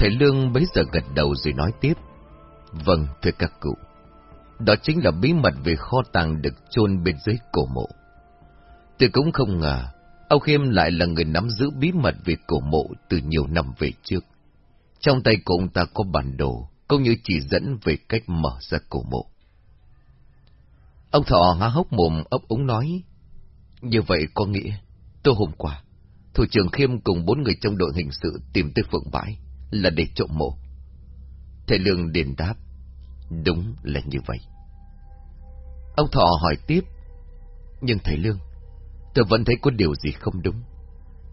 Thầy Lương bấy giờ gật đầu rồi nói tiếp. Vâng, thưa các cụ. Đó chính là bí mật về kho tàng được chôn bên dưới cổ mộ. Tôi cũng không ngờ, ông Khiêm lại là người nắm giữ bí mật về cổ mộ từ nhiều năm về trước. Trong tay của ông ta có bản đồ, cũng như chỉ dẫn về cách mở ra cổ mộ. Ông Thọ há hốc mồm ấp úng nói, như vậy có nghĩa, tôi hôm qua, thủ trưởng Khiêm cùng bốn người trong đội hình sự tìm tới phượng bãi, là để trộm mộ. Thầy Lương đền đáp, đúng là như vậy. Ông Thọ hỏi tiếp, nhưng thầy Lương, tôi vẫn thấy có điều gì không đúng.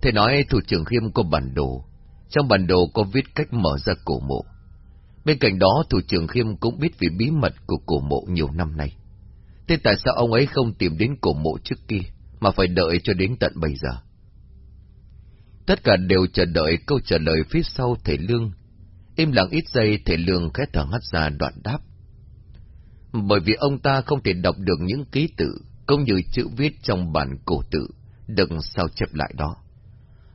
Thầy nói thủ trưởng Khiêm có bản đồ, trong bản đồ có viết cách mở ra cổ mộ. Bên cạnh đó thủ trưởng Khiêm cũng biết về bí mật của cổ mộ nhiều năm nay. Thế tại sao ông ấy không tìm đến cổ mộ trước kia, mà phải đợi cho đến tận bây giờ? Tất cả đều chờ đợi câu trả lời phía sau thầy Lương. Im lặng ít giây thầy Lương khẽ thở hắt ra đoạn đáp. Bởi vì ông ta không thể đọc được những ký tự, cũng như chữ viết trong bản cổ tự, đừng sao chép lại đó.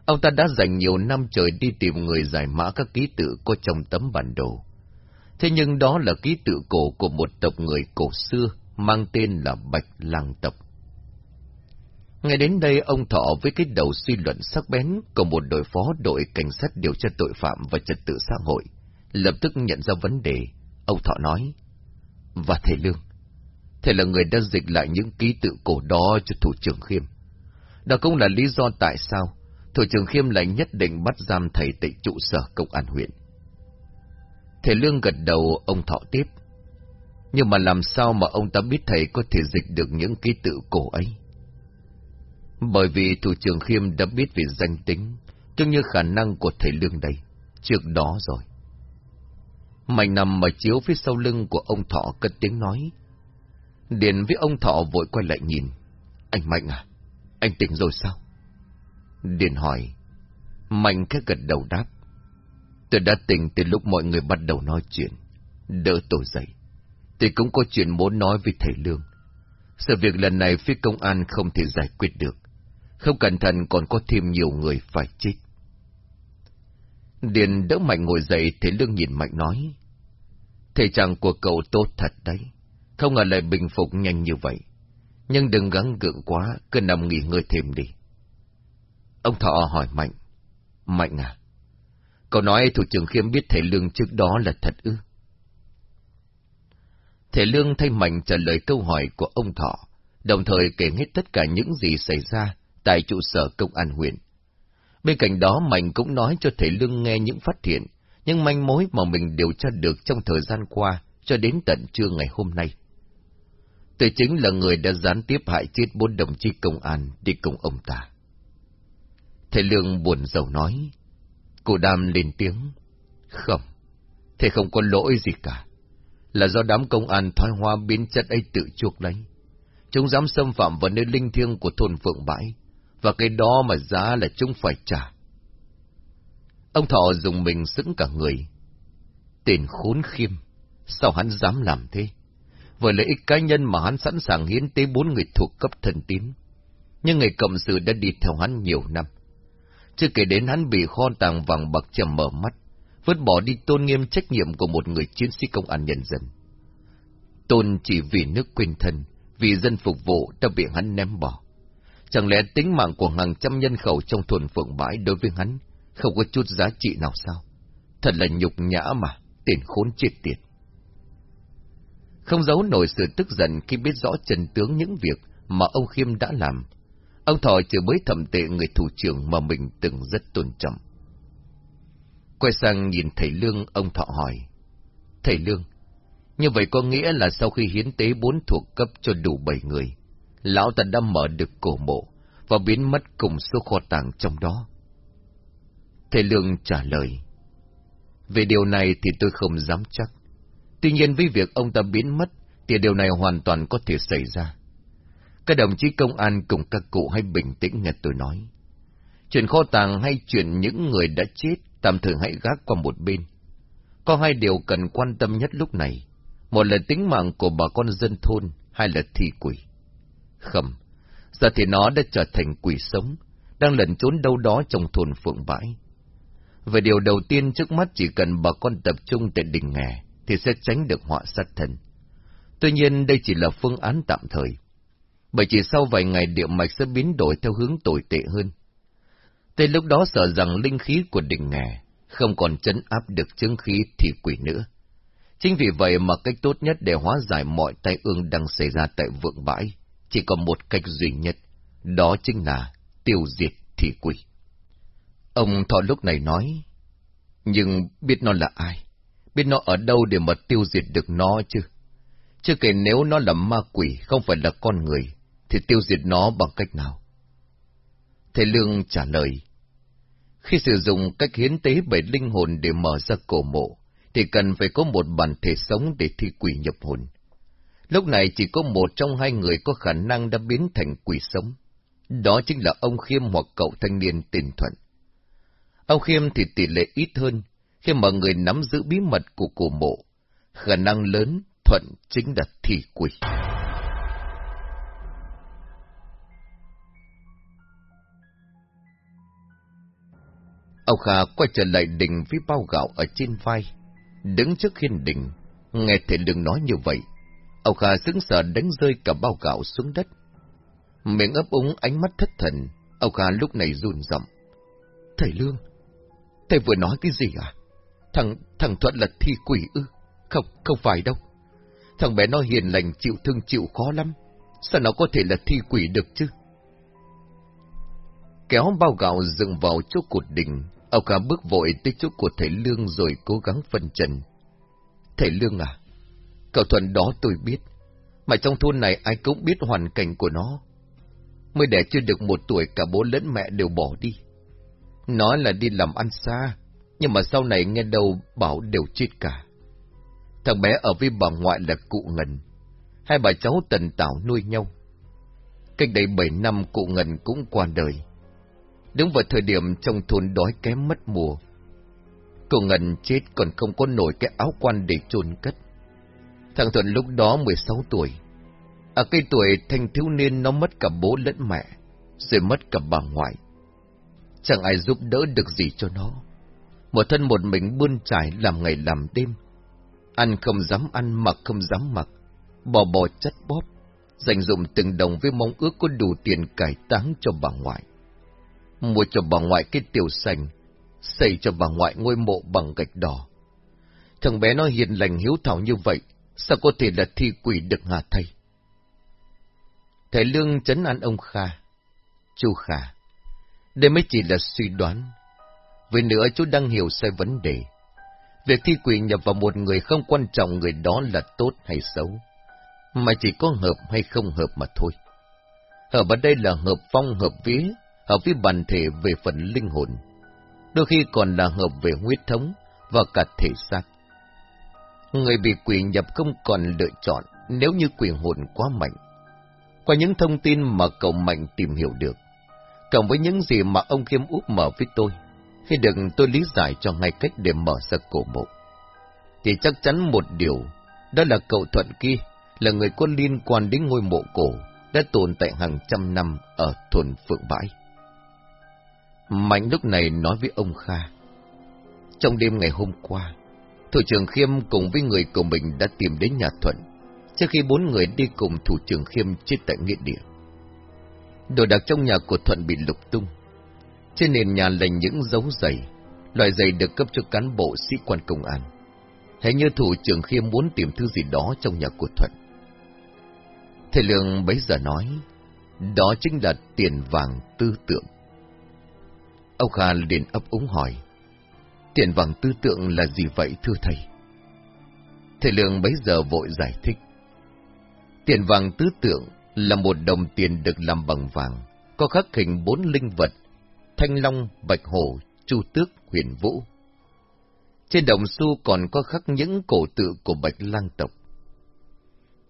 Ông ta đã dành nhiều năm trời đi tìm người giải mã các ký tự có trong tấm bản đồ. Thế nhưng đó là ký tự cổ của một tộc người cổ xưa, mang tên là Bạch Lang Tộc. Ngay đến đây ông Thọ với cái đầu suy luận sắc bén của một đội phó đội cảnh sát điều tra tội phạm và trật tự xã hội, lập tức nhận ra vấn đề. Ông Thọ nói, và thầy Lương, thầy là người đã dịch lại những ký tự cổ đó cho thủ trưởng Khiêm. Đó cũng là lý do tại sao thủ trưởng Khiêm lại nhất định bắt giam thầy tại trụ sở công an huyện. Thầy Lương gật đầu ông Thọ tiếp. Nhưng mà làm sao mà ông ta biết thầy có thể dịch được những ký tự cổ ấy? Bởi vì thủ trưởng Khiêm đã biết về danh tính, cũng như khả năng của thầy Lương đây, trước đó rồi. Mạnh nằm ở chiếu phía sau lưng của ông Thọ cất tiếng nói. Điền với ông Thọ vội quay lại nhìn. Anh Mạnh à, anh tỉnh rồi sao? Điền hỏi. Mạnh khẽ gật đầu đáp. Tôi đã tỉnh từ lúc mọi người bắt đầu nói chuyện. Đỡ tôi dậy. Tôi cũng có chuyện muốn nói với thầy Lương. Sự việc lần này phía công an không thể giải quyết được. Không cẩn thận còn có thêm nhiều người phải chết. Điền đỡ Mạnh ngồi dậy, thấy Lương nhìn Mạnh nói. thể trạng của cậu tốt thật đấy. Không ngờ lại bình phục nhanh như vậy. Nhưng đừng gắng gượng quá, cứ nằm nghỉ ngơi thêm đi. Ông Thọ hỏi Mạnh. Mạnh à? Cậu nói thủ trưởng Khiêm biết thầy Lương trước đó là thật ư? Thầy Lương thay Mạnh trả lời câu hỏi của ông Thọ, đồng thời kể hết tất cả những gì xảy ra tại trụ sở công an huyện. Bên cạnh đó Mạnh cũng nói cho thầy Lương nghe những phát hiện, những manh mối mà mình điều tra được trong thời gian qua cho đến tận trưa ngày hôm nay. Tôi chính là người đã gián tiếp hại chết bốn đồng chí công an đi cùng ông ta. Thầy Lương buồn rầu nói. Cô Đam lên tiếng. Không, thầy không có lỗi gì cả. Là do đám công an thoái hoa biến chất ấy tự chuộc lấy. Chúng dám xâm phạm vào nơi linh thiêng của thôn Phượng Bãi, và cái đó mà giá là chúng phải trả. Ông Thọ dùng mình sững cả người. Tên khốn khiêm, sao hắn dám làm thế? Với lợi ích cá nhân mà hắn sẵn sàng hiến tế bốn người thuộc cấp thần tín. Nhưng người cộng sự đã đi theo hắn nhiều năm. Chưa kể đến hắn bị kho tàng vàng bạc chầm mở mắt, vứt bỏ đi tôn nghiêm trách nhiệm của một người chiến sĩ công an nhân dân. Tôn chỉ vì nước quên thân, vì dân phục vụ đã bị hắn ném bỏ. Chẳng lẽ tính mạng của hàng trăm nhân khẩu trong thôn phượng bãi đối với hắn không có chút giá trị nào sao? Thật là nhục nhã mà, tiền khốn chết tiệt. Không giấu nổi sự tức giận khi biết rõ trần tướng những việc mà ông Khiêm đã làm. Ông Thọ chỉ mới thẩm tệ người thủ trưởng mà mình từng rất tôn trọng. Quay sang nhìn thầy Lương, ông Thọ hỏi. Thầy Lương, như vậy có nghĩa là sau khi hiến tế bốn thuộc cấp cho đủ bảy người, lão ta đã mở được cổ mộ và biến mất cùng số kho tàng trong đó. Thầy Lương trả lời. Về điều này thì tôi không dám chắc. Tuy nhiên với việc ông ta biến mất, thì điều này hoàn toàn có thể xảy ra. Các đồng chí công an cùng các cụ hãy bình tĩnh nghe tôi nói. Chuyện kho tàng hay chuyện những người đã chết, tạm thời hãy gác qua một bên. Có hai điều cần quan tâm nhất lúc này. Một là tính mạng của bà con dân thôn, hai là thi quỷ. Không, giờ thì nó đã trở thành quỷ sống, đang lẩn trốn đâu đó trong thôn phượng bãi. Về điều đầu tiên trước mắt chỉ cần bà con tập trung tại đỉnh nghè thì sẽ tránh được họa sát thân. Tuy nhiên đây chỉ là phương án tạm thời, bởi chỉ sau vài ngày địa mạch sẽ biến đổi theo hướng tồi tệ hơn. Tới lúc đó sợ rằng linh khí của đỉnh nghè không còn chấn áp được chứng khí thì quỷ nữa. Chính vì vậy mà cách tốt nhất để hóa giải mọi tai ương đang xảy ra tại vượng bãi, chỉ có một cách duy nhất, đó chính là tiêu diệt thị quỷ. Ông Thọ lúc này nói, nhưng biết nó là ai, biết nó ở đâu để mà tiêu diệt được nó chứ. Chứ kể nếu nó là ma quỷ, không phải là con người, thì tiêu diệt nó bằng cách nào? Thầy Lương trả lời, khi sử dụng cách hiến tế bởi linh hồn để mở ra cổ mộ, thì cần phải có một bản thể sống để thi quỷ nhập hồn. Lúc này chỉ có một trong hai người có khả năng đã biến thành quỷ sống. Đó chính là ông Khiêm hoặc cậu thanh niên tiền thuận. Ông Khiêm thì tỷ lệ ít hơn, khi mà người nắm giữ bí mật của cổ mộ. Khả năng lớn, thuận chính là thị quỷ. Ông Kha quay trở lại đỉnh với bao gạo ở trên vai, đứng trước hiên đỉnh, nghe thầy lương nói như vậy. Ông Kha sững sờ đánh rơi cả bao gạo xuống đất. Miệng ấp úng ánh mắt thất thần, ông Kha lúc này run giọng. Thầy Lương, thầy vừa nói cái gì à? Thằng, thằng Thuận là thi quỷ ư? Không, không phải đâu. Thằng bé nó hiền lành chịu thương chịu khó lắm. Sao nó có thể là thi quỷ được chứ? Kéo bao gạo dựng vào chỗ cột đỉnh, ông Kha bước vội tới chỗ của thầy Lương rồi cố gắng phân trần. Thầy Lương à, cậu Thuận đó tôi biết, mà trong thôn này ai cũng biết hoàn cảnh của nó. Mới đẻ chưa được một tuổi cả bố lẫn mẹ đều bỏ đi. Nói là đi làm ăn xa, nhưng mà sau này nghe đâu bảo đều chết cả. Thằng bé ở với bà ngoại là cụ Ngân, hai bà cháu tần tảo nuôi nhau. Cách đây bảy năm cụ Ngân cũng qua đời. Đúng vào thời điểm trong thôn đói kém mất mùa. Cụ Ngân chết còn không có nổi cái áo quan để chôn cất. Thằng Thuận lúc đó 16 tuổi. Ở cái tuổi thanh thiếu niên nó mất cả bố lẫn mẹ, rồi mất cả bà ngoại. Chẳng ai giúp đỡ được gì cho nó. Một thân một mình bươn trải làm ngày làm đêm. Ăn không dám ăn, mặc không dám mặc. Bò bò chất bóp, dành dụng từng đồng với mong ước có đủ tiền cải táng cho bà ngoại. Mua cho bà ngoại cái tiểu sành, xây cho bà ngoại ngôi mộ bằng gạch đỏ. Thằng bé nó hiền lành hiếu thảo như vậy, sao có thể là thi quỷ được hả thầy? Thầy Lương chấn an ông Kha. Chú Kha, đây mới chỉ là suy đoán. Vì nữa chú đang hiểu sai vấn đề. Việc thi quỷ nhập vào một người không quan trọng người đó là tốt hay xấu, mà chỉ có hợp hay không hợp mà thôi. Hợp ở đây là hợp phong hợp vía, hợp với bản thể về phần linh hồn. Đôi khi còn là hợp về huyết thống và cả thể xác. Người bị quỷ nhập không còn lựa chọn nếu như quỷ hồn quá mạnh. Qua những thông tin mà cậu Mạnh tìm hiểu được, cộng với những gì mà ông Khiêm úp mở với tôi, khi được tôi lý giải cho ngay cách để mở ra cổ mộ, thì chắc chắn một điều, đó là cậu Thuận kia là người có liên quan đến ngôi mộ cổ đã tồn tại hàng trăm năm ở thôn Phượng Bãi. Mạnh lúc này nói với ông Kha. Trong đêm ngày hôm qua, thủ trưởng Khiêm cùng với người của mình đã tìm đến nhà Thuận, trước khi bốn người đi cùng thủ trưởng Khiêm chết tại nghĩa địa. Đồ đạc trong nhà của Thuận bị lục tung. Trên nền nhà là những dấu giày, loại giày được cấp cho cán bộ sĩ quan công an. Hãy như thủ trưởng Khiêm muốn tìm thứ gì đó trong nhà của Thuận. Thầy Lương bấy giờ nói, đó chính là tiền vàng tư tượng. Ông Kha liền ấp úng hỏi, tiền vàng tư tượng là gì vậy thưa thầy? Thầy Lương bấy giờ vội giải thích. Tiền vàng tứ tượng là một đồng tiền được làm bằng vàng, có khắc hình bốn linh vật, thanh long, bạch hổ, chu tước, huyền vũ. Trên đồng xu còn có khắc những cổ tự của bạch lang tộc.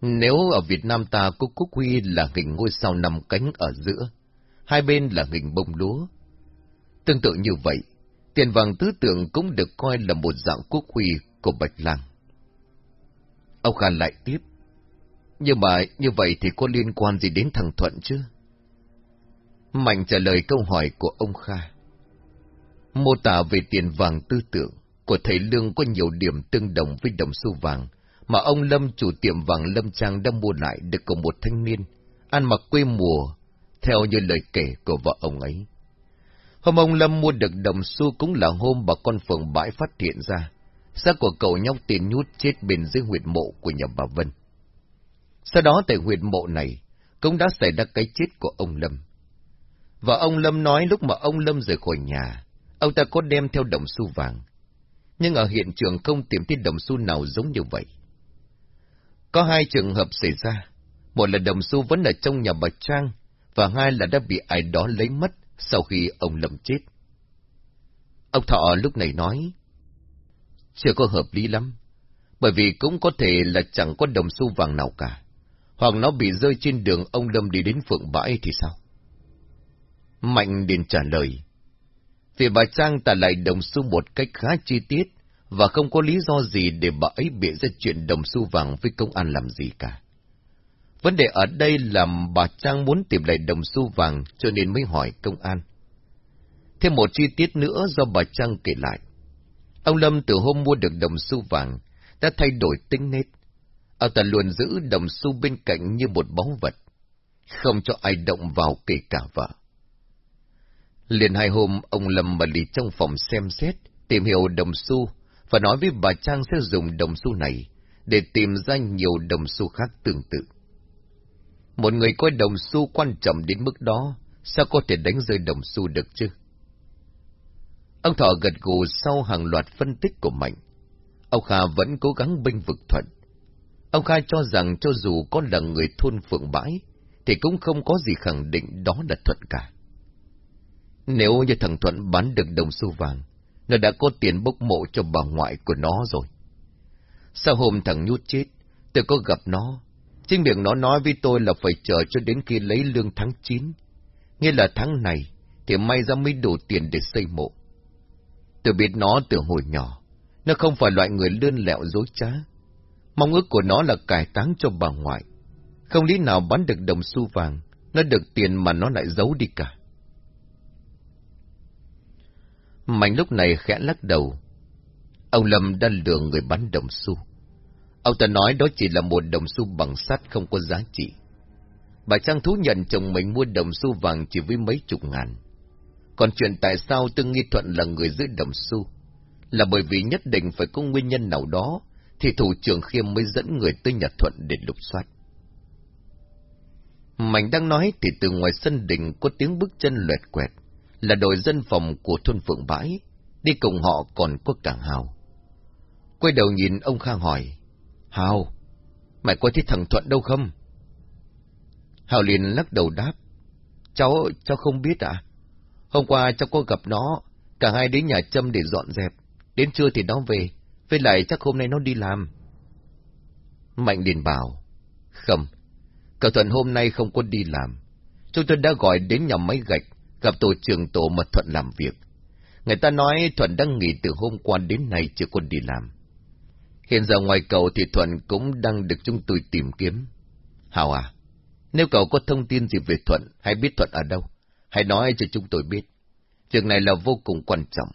Nếu ở Việt Nam ta có quốc huy là hình ngôi sao nằm cánh ở giữa, hai bên là hình bông lúa. Tương tự như vậy, tiền vàng tứ tượng cũng được coi là một dạng quốc huy của Bạch Lang. Ông Khan lại tiếp. Nhưng mà như vậy thì có liên quan gì đến thằng Thuận chứ? Mạnh trả lời câu hỏi của ông Kha. Mô tả về tiền vàng tư tưởng của thầy Lương có nhiều điểm tương đồng với đồng xu vàng, mà ông Lâm chủ tiệm vàng Lâm Trang đã mua lại được của một thanh niên, ăn mặc quê mùa, theo như lời kể của vợ ông ấy. Hôm ông Lâm mua được đồng xu cũng là hôm bà con phường bãi phát hiện ra, xác của cậu nhóc tiền nhút chết bên dưới huyệt mộ của nhà bà Vân. Sau đó tại huyệt mộ này, cũng đã xảy ra cái chết của ông Lâm. Và ông Lâm nói lúc mà ông Lâm rời khỏi nhà, ông ta có đem theo đồng xu vàng. Nhưng ở hiện trường không tìm thấy đồng xu nào giống như vậy. Có hai trường hợp xảy ra. Một là đồng xu vẫn ở trong nhà bà Trang, và hai là đã bị ai đó lấy mất sau khi ông Lâm chết. Ông Thọ lúc này nói, chưa có hợp lý lắm, bởi vì cũng có thể là chẳng có đồng xu vàng nào cả, hoặc nó bị rơi trên đường ông Lâm đi đến phượng bãi thì sao? Mạnh Điền trả lời, vì bà Trang tả lại đồng xu một cách khá chi tiết, và không có lý do gì để bà ấy bịa ra chuyện đồng xu vàng với công an làm gì cả. Vấn đề ở đây là bà Trang muốn tìm lại đồng xu vàng cho nên mới hỏi công an. Thêm một chi tiết nữa do bà Trang kể lại. Ông Lâm từ hôm mua được đồng xu vàng đã thay đổi tính nết. Ông ta luôn giữ đồng xu bên cạnh như một báu vật, không cho ai động vào kể cả vợ. Liền hai hôm, ông Lâm mà đi trong phòng xem xét, tìm hiểu đồng xu, và nói với bà Trang sẽ dùng đồng xu này để tìm ra nhiều đồng xu khác tương tự. Một người coi đồng xu quan trọng đến mức đó, sao có thể đánh rơi đồng xu được chứ? Ông Thọ gật gù sau hàng loạt phân tích của Mạnh. Ông Kha vẫn cố gắng binh vực Thuận. Ông Kha cho rằng cho dù có là người thôn Phượng Bãi, thì cũng không có gì khẳng định đó là Thuận cả. Nếu như thằng Thuận bán được đồng xu vàng, nó đã có tiền bốc mộ cho bà ngoại của nó rồi. Sau hôm thằng nhút chết, tôi có gặp nó, Chính miệng nó nói với tôi là phải chờ cho đến khi lấy lương tháng 9. Nghĩa là tháng này, thì may ra mới đủ tiền để xây mộ. Tôi biết nó từ hồi nhỏ. Nó không phải loại người lươn lẹo dối trá. Mong ước của nó là cải táng cho bà ngoại. Không lý nào bán được đồng xu vàng, nó được tiền mà nó lại giấu đi cả. Mạnh lúc này khẽ lắc đầu. Ông Lâm đã lừa người bán đồng xu. Ông ta nói đó chỉ là một đồng xu bằng sắt không có giá trị. Bà Trang thú nhận chồng mình mua đồng xu vàng chỉ với mấy chục ngàn. Còn chuyện tại sao Tương Nghi Thuận là người giữ đồng xu? Là bởi vì nhất định phải có nguyên nhân nào đó, thì thủ trưởng Khiêm mới dẫn người tới nhà Thuận để lục soát. Mạnh đang nói thì từ ngoài sân đình có tiếng bước chân lẹt quẹt, là đội dân phòng của thôn Phượng Bãi, đi cùng họ còn có cả Hào. Quay đầu nhìn ông Khang hỏi, Hào, mày có thấy thằng Thuận đâu không? Hào liền lắc đầu đáp. Cháu, cháu không biết à? Hôm qua cháu có gặp nó, cả hai đến nhà Trâm để dọn dẹp. Đến trưa thì nó về, với lại chắc hôm nay nó đi làm. Mạnh liền bảo, không, cậu Thuận hôm nay không có đi làm. Chúng tôi đã gọi đến nhà máy gạch, gặp tổ trưởng tổ mật Thuận làm việc. Người ta nói Thuận đang nghỉ từ hôm qua đến nay chưa còn đi làm. Hiện giờ ngoài cậu thì Thuận cũng đang được chúng tôi tìm kiếm. Hào à, nếu cậu có thông tin gì về Thuận, hay biết Thuận ở đâu, hãy nói cho chúng tôi biết. Việc này là vô cùng quan trọng,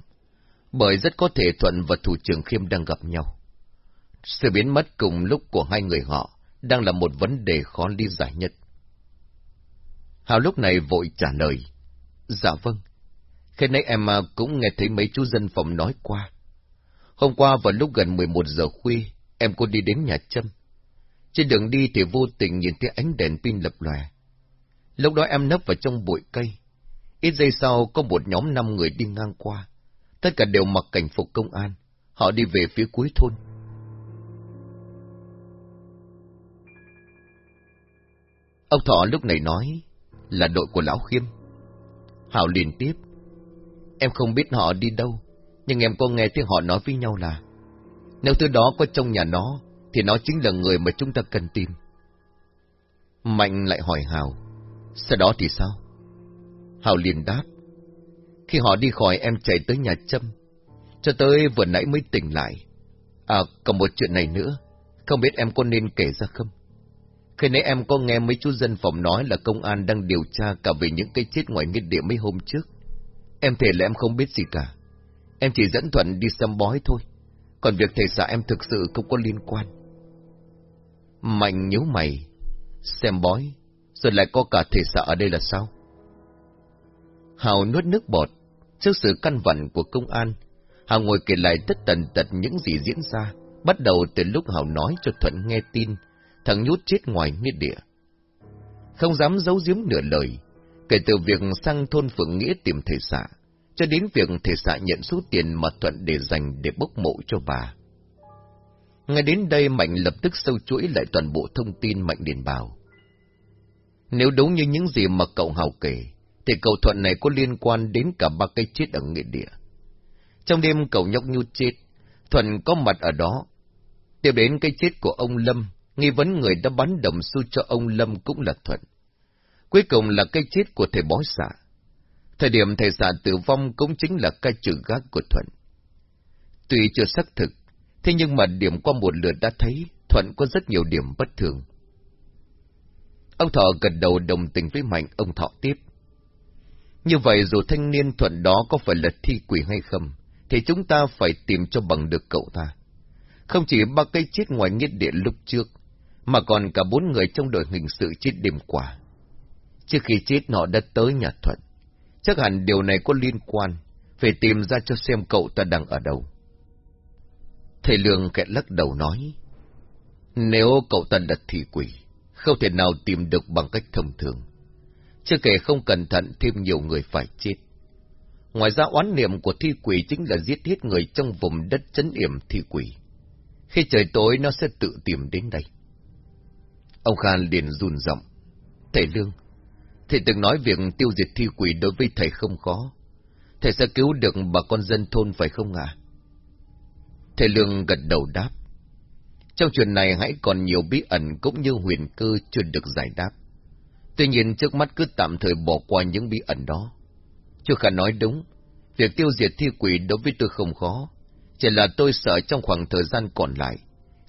bởi rất có thể Thuận và thủ trưởng Khiêm đang gặp nhau. Sự biến mất cùng lúc của hai người họ đang là một vấn đề khó lý giải nhất. Hào lúc này vội trả lời. Dạ vâng. Khi nãy em à, cũng nghe thấy mấy chú dân phòng nói qua. Hôm qua vào lúc gần 11 giờ khuya, em cô đi đến nhà Trâm. Trên đường đi thì vô tình nhìn thấy ánh đèn pin lập lòe. Lúc đó em nấp vào trong bụi cây. Ít giây sau có một nhóm năm người đi ngang qua. Tất cả đều mặc cảnh phục công an. Họ đi về phía cuối thôn. Ông Thọ lúc này nói là đội của Lão Khiêm. Hảo liền tiếp. Em không biết họ đi đâu, nhưng em có nghe tiếng họ nói với nhau là, Nếu thứ đó có trong nhà nó, Thì nó chính là người mà chúng ta cần tìm Mạnh lại hỏi Hào, Sau đó thì sao Hào liền đáp, Khi họ đi khỏi em chạy tới nhà Trâm, Cho tới vừa nãy mới tỉnh lại À còn một chuyện này nữa, Không biết em có nên kể ra không Khi nãy em có nghe mấy chú dân phòng nói là công an đang điều tra cả về những cái chết ngoài nghĩa địa mấy hôm trước. Em thể là em không biết gì cả. Em chỉ dẫn Thuận đi xem bói thôi. Còn việc thầy xã em thực sự không có liên quan. Mạnh nhíu mày. Xem bói. Rồi lại có cả thầy xã ở đây là sao? Hào nuốt nước bọt. Trước sự căn vặn của công an, Hào ngồi kể lại tất tần tật những gì diễn ra. Bắt đầu từ lúc Hào nói cho Thuận nghe tin, thằng nhút chết ngoài nghĩa địa. Không dám giấu giếm nửa lời, kể từ việc sang thôn Phượng Nghĩa tìm thầy xã, cho đến việc thể xạ nhận số tiền mà Thuận để dành để bốc mộ cho bà. Ngay đến đây Mạnh lập tức sâu chuỗi lại toàn bộ thông tin Mạnh điền bảo. Nếu đúng như những gì mà cậu Hào kể, thì cậu Thuận này có liên quan đến cả ba cây chết ở nghệ địa. Trong đêm cậu nhóc nhu chết, Thuận có mặt ở đó. Tiếp đến cái chết của ông Lâm, nghi vấn người đã bắn đồng xu cho ông Lâm cũng là Thuận. Cuối cùng là cái chết của thầy bói xạ. Thời điểm thầy xạ tử vong cũng chính là ca trừ gác của Thuận. Tuy chưa xác thực, thế nhưng mà điểm qua một lượt đã thấy Thuận có rất nhiều điểm bất thường. Ông Thọ gật đầu đồng tình với Mạnh, ông Thọ tiếp. Như vậy dù thanh niên Thuận đó có phải là thi quỷ hay không, thì chúng ta phải tìm cho bằng được cậu ta. Không chỉ ba cây chết ngoài nghĩa địa lúc trước, mà còn cả bốn người trong đội hình sự chết đêm qua. Trước khi chết họ đã tới nhà Thuận. Chắc hẳn điều này có liên quan, phải tìm ra cho xem cậu ta đang ở đâu. Thầy Lương kẹt lắc đầu nói, nếu cậu ta đặt thị quỷ, không thể nào tìm được bằng cách thông thường. Chưa kể không cẩn thận thêm nhiều người phải chết. Ngoài ra oán niệm của thi quỷ chính là giết hết người trong vùng đất chấn yểm thi quỷ. Khi trời tối nó sẽ tự tìm đến đây. Ông Khan liền run giọng. Thầy Lương, thầy từng nói việc tiêu diệt thi quỷ đối với thầy không khó. Thầy sẽ cứu được bà con dân thôn phải không ạ? Thầy Lương gật đầu đáp. Trong chuyện này hãy còn nhiều bí ẩn cũng như huyền cơ chưa được giải đáp. Tuy nhiên trước mắt cứ tạm thời bỏ qua những bí ẩn đó. chưa Khả nói đúng, việc tiêu diệt thi quỷ đối với tôi không khó, chỉ là tôi sợ trong khoảng thời gian còn lại,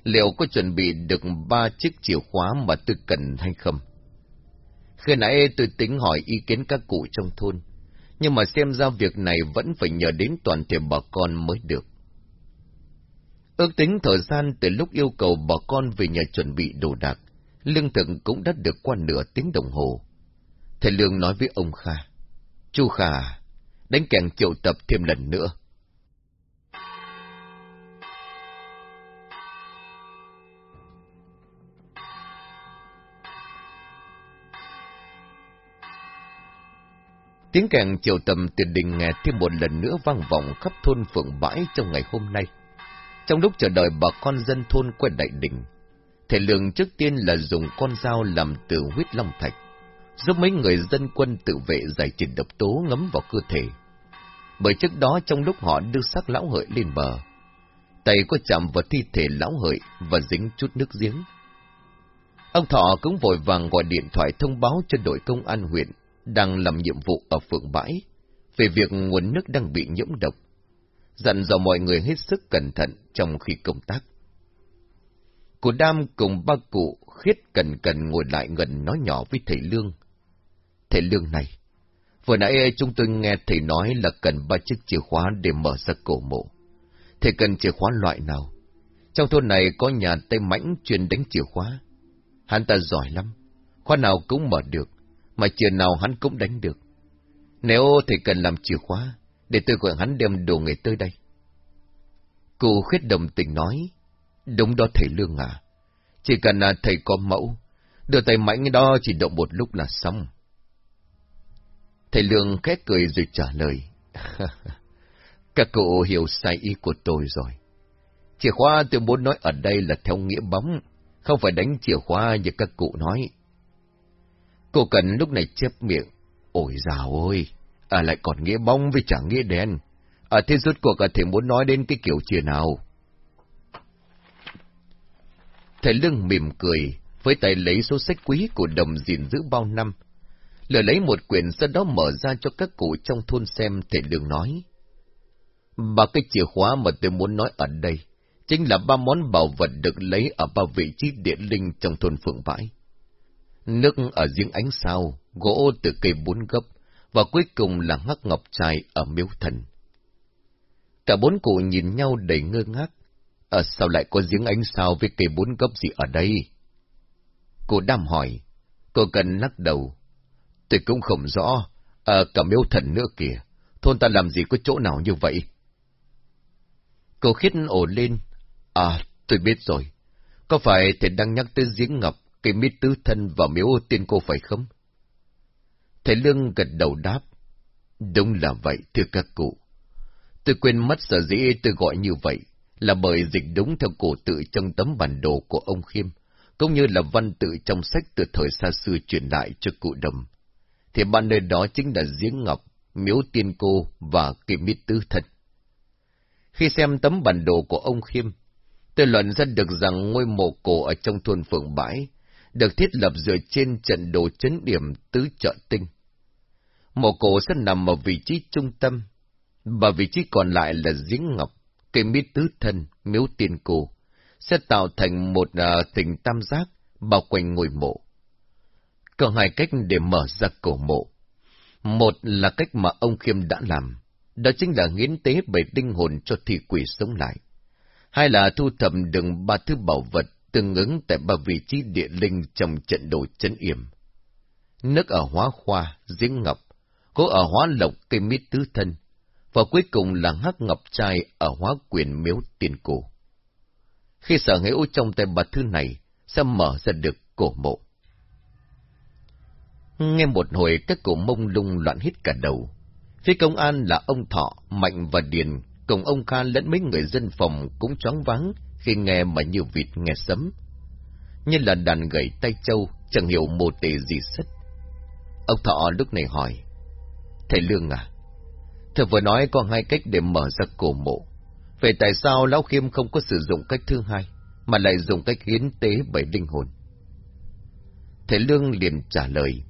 liệu có chuẩn bị được ba chiếc chìa khóa mà tôi cần hay không? Khi nãy tôi tính hỏi ý kiến các cụ trong thôn, nhưng mà xem ra việc này vẫn phải nhờ đến toàn thể bà con mới được. Ước tính thời gian từ lúc yêu cầu bà con về nhà chuẩn bị đồ đạc, lương thực cũng đã được qua nửa tiếng đồng hồ. Thầy Lương nói với ông Kha, Chu Kha, đánh kèn triệu tập thêm lần nữa. Tiếng kèn chiều tầm tiền đình nghe thêm một lần nữa vang vọng khắp thôn phượng bãi trong ngày hôm nay. Trong lúc chờ đợi bà con dân thôn quay đại đình, thể lượng trước tiên là dùng con dao làm từ huyết long thạch, giúp mấy người dân quân tự vệ giải trình độc tố ngấm vào cơ thể. Bởi trước đó trong lúc họ đưa xác lão hợi lên bờ, tay có chạm vào thi thể lão hợi và dính chút nước giếng. Ông Thọ cũng vội vàng gọi điện thoại thông báo cho đội công an huyện đang làm nhiệm vụ ở phượng bãi về việc nguồn nước đang bị nhiễm độc, dặn dò mọi người hết sức cẩn thận trong khi công tác. Cụ Đam cùng ba cụ khiết cần cần ngồi lại gần nói nhỏ với thầy Lương. Thầy Lương này, vừa nãy chúng tôi nghe thầy nói là cần ba chiếc chìa khóa để mở ra cổ mộ. Thầy cần chìa khóa loại nào? Trong thôn này có nhà tay mãnh chuyên đánh chìa khóa. Hắn ta giỏi lắm, khóa nào cũng mở được, mà chìa nào hắn cũng đánh được. Nếu thầy cần làm chìa khóa, để tôi gọi hắn đem đồ nghề tới đây. Cụ khuyết đồng tình nói, đúng đó thầy Lương à, chỉ cần là thầy có mẫu, đưa tay mạnh đó chỉ động một lúc là xong. Thầy Lương khét cười rồi trả lời, các cụ hiểu sai ý của tôi rồi. Chìa khóa tôi muốn nói ở đây là theo nghĩa bóng, không phải đánh chìa khóa như các cụ nói. Cô Cần lúc này chép miệng, ôi dào ơi, à lại còn nghĩa bóng với chẳng nghĩa đen. À thế rốt cuộc à thầy muốn nói đến cái kiểu chìa nào? Thầy Lương mỉm cười, với tay lấy số sách quý của đồng gìn giữ bao năm. lời lấy một quyển sau đó mở ra cho các cụ trong thôn xem, thầy Lương nói. Ba cái chìa khóa mà tôi muốn nói ở đây, chính là ba món bảo vật được lấy ở ba vị trí địa linh trong thôn Phượng Vãi. Nước ở giếng ánh sao, gỗ từ cây bốn gấp và cuối cùng là ngắc ngọc trai ở miếu thần. Cả bốn cụ nhìn nhau đầy ngơ ngác. Ở sao lại có giếng ánh sao với cây bốn gấp gì ở đây? Cô đam hỏi. Cô cần lắc đầu. Tôi cũng không rõ. À, cả miếu thần nữa kìa. Thôn ta làm gì có chỗ nào như vậy? Cô khít ổ lên. À, tôi biết rồi. Có phải thầy đang nhắc tới giếng ngập, cây mít tứ thân và miếu tiên cô phải không? Thầy Lương gật đầu đáp. Đúng là vậy, thưa các cụ. Tôi quên mất sở dĩ tôi gọi như vậy, là bởi dịch đúng theo cổ tự trong tấm bản đồ của ông Khiêm, cũng như là văn tự trong sách từ thời xa xưa truyền lại cho cụ đồng. Thì ban nơi đó chính là giếng ngọc, miếu tiên cô và kỳ mít tứ thân. Khi xem tấm bản đồ của ông Khiêm, tôi luận ra được rằng ngôi mộ cổ ở trong thôn Phượng Bãi được thiết lập dựa trên trận đồ chấn điểm tứ trợ tinh. Mộ cổ sẽ nằm ở vị trí trung tâm, và vị trí còn lại là giếng ngọc, cây mít tứ thân, miếu tiên cô, sẽ tạo thành một à, uh, tình tam giác bao quanh ngôi mộ. Có hai cách để mở ra cổ mộ. Một là cách mà ông Khiêm đã làm, đó chính là nghiến tế bảy tinh hồn cho thị quỷ sống lại. Hai là thu thập đường ba thứ bảo vật tương ứng tại ba vị trí địa linh trong trận đồ chấn yểm. Nước ở hóa khoa, giếng ngọc, cố ở hóa lộc cây mít tứ thân, và cuối cùng là hắc ngọc trai ở hóa quyền miếu tiền cổ. Khi sở hữu trong tay bà thư này, sẽ mở ra được cổ mộ. Nghe một hồi các cổ mông lung loạn hít cả đầu. Phía công an là ông Thọ, Mạnh và Điền, cùng ông Kha lẫn mấy người dân phòng cũng choáng váng khi nghe mà như vịt nghe sấm. Như là đàn gầy tay châu, chẳng hiểu mô tề gì sất. Ông Thọ lúc này hỏi, Thầy Lương à, thầy vừa nói có hai cách để mở ra cổ mộ. Vậy tại sao Lão Khiêm không có sử dụng cách thứ hai, mà lại dùng cách hiến tế bởi linh hồn? Thầy Lương liền trả lời,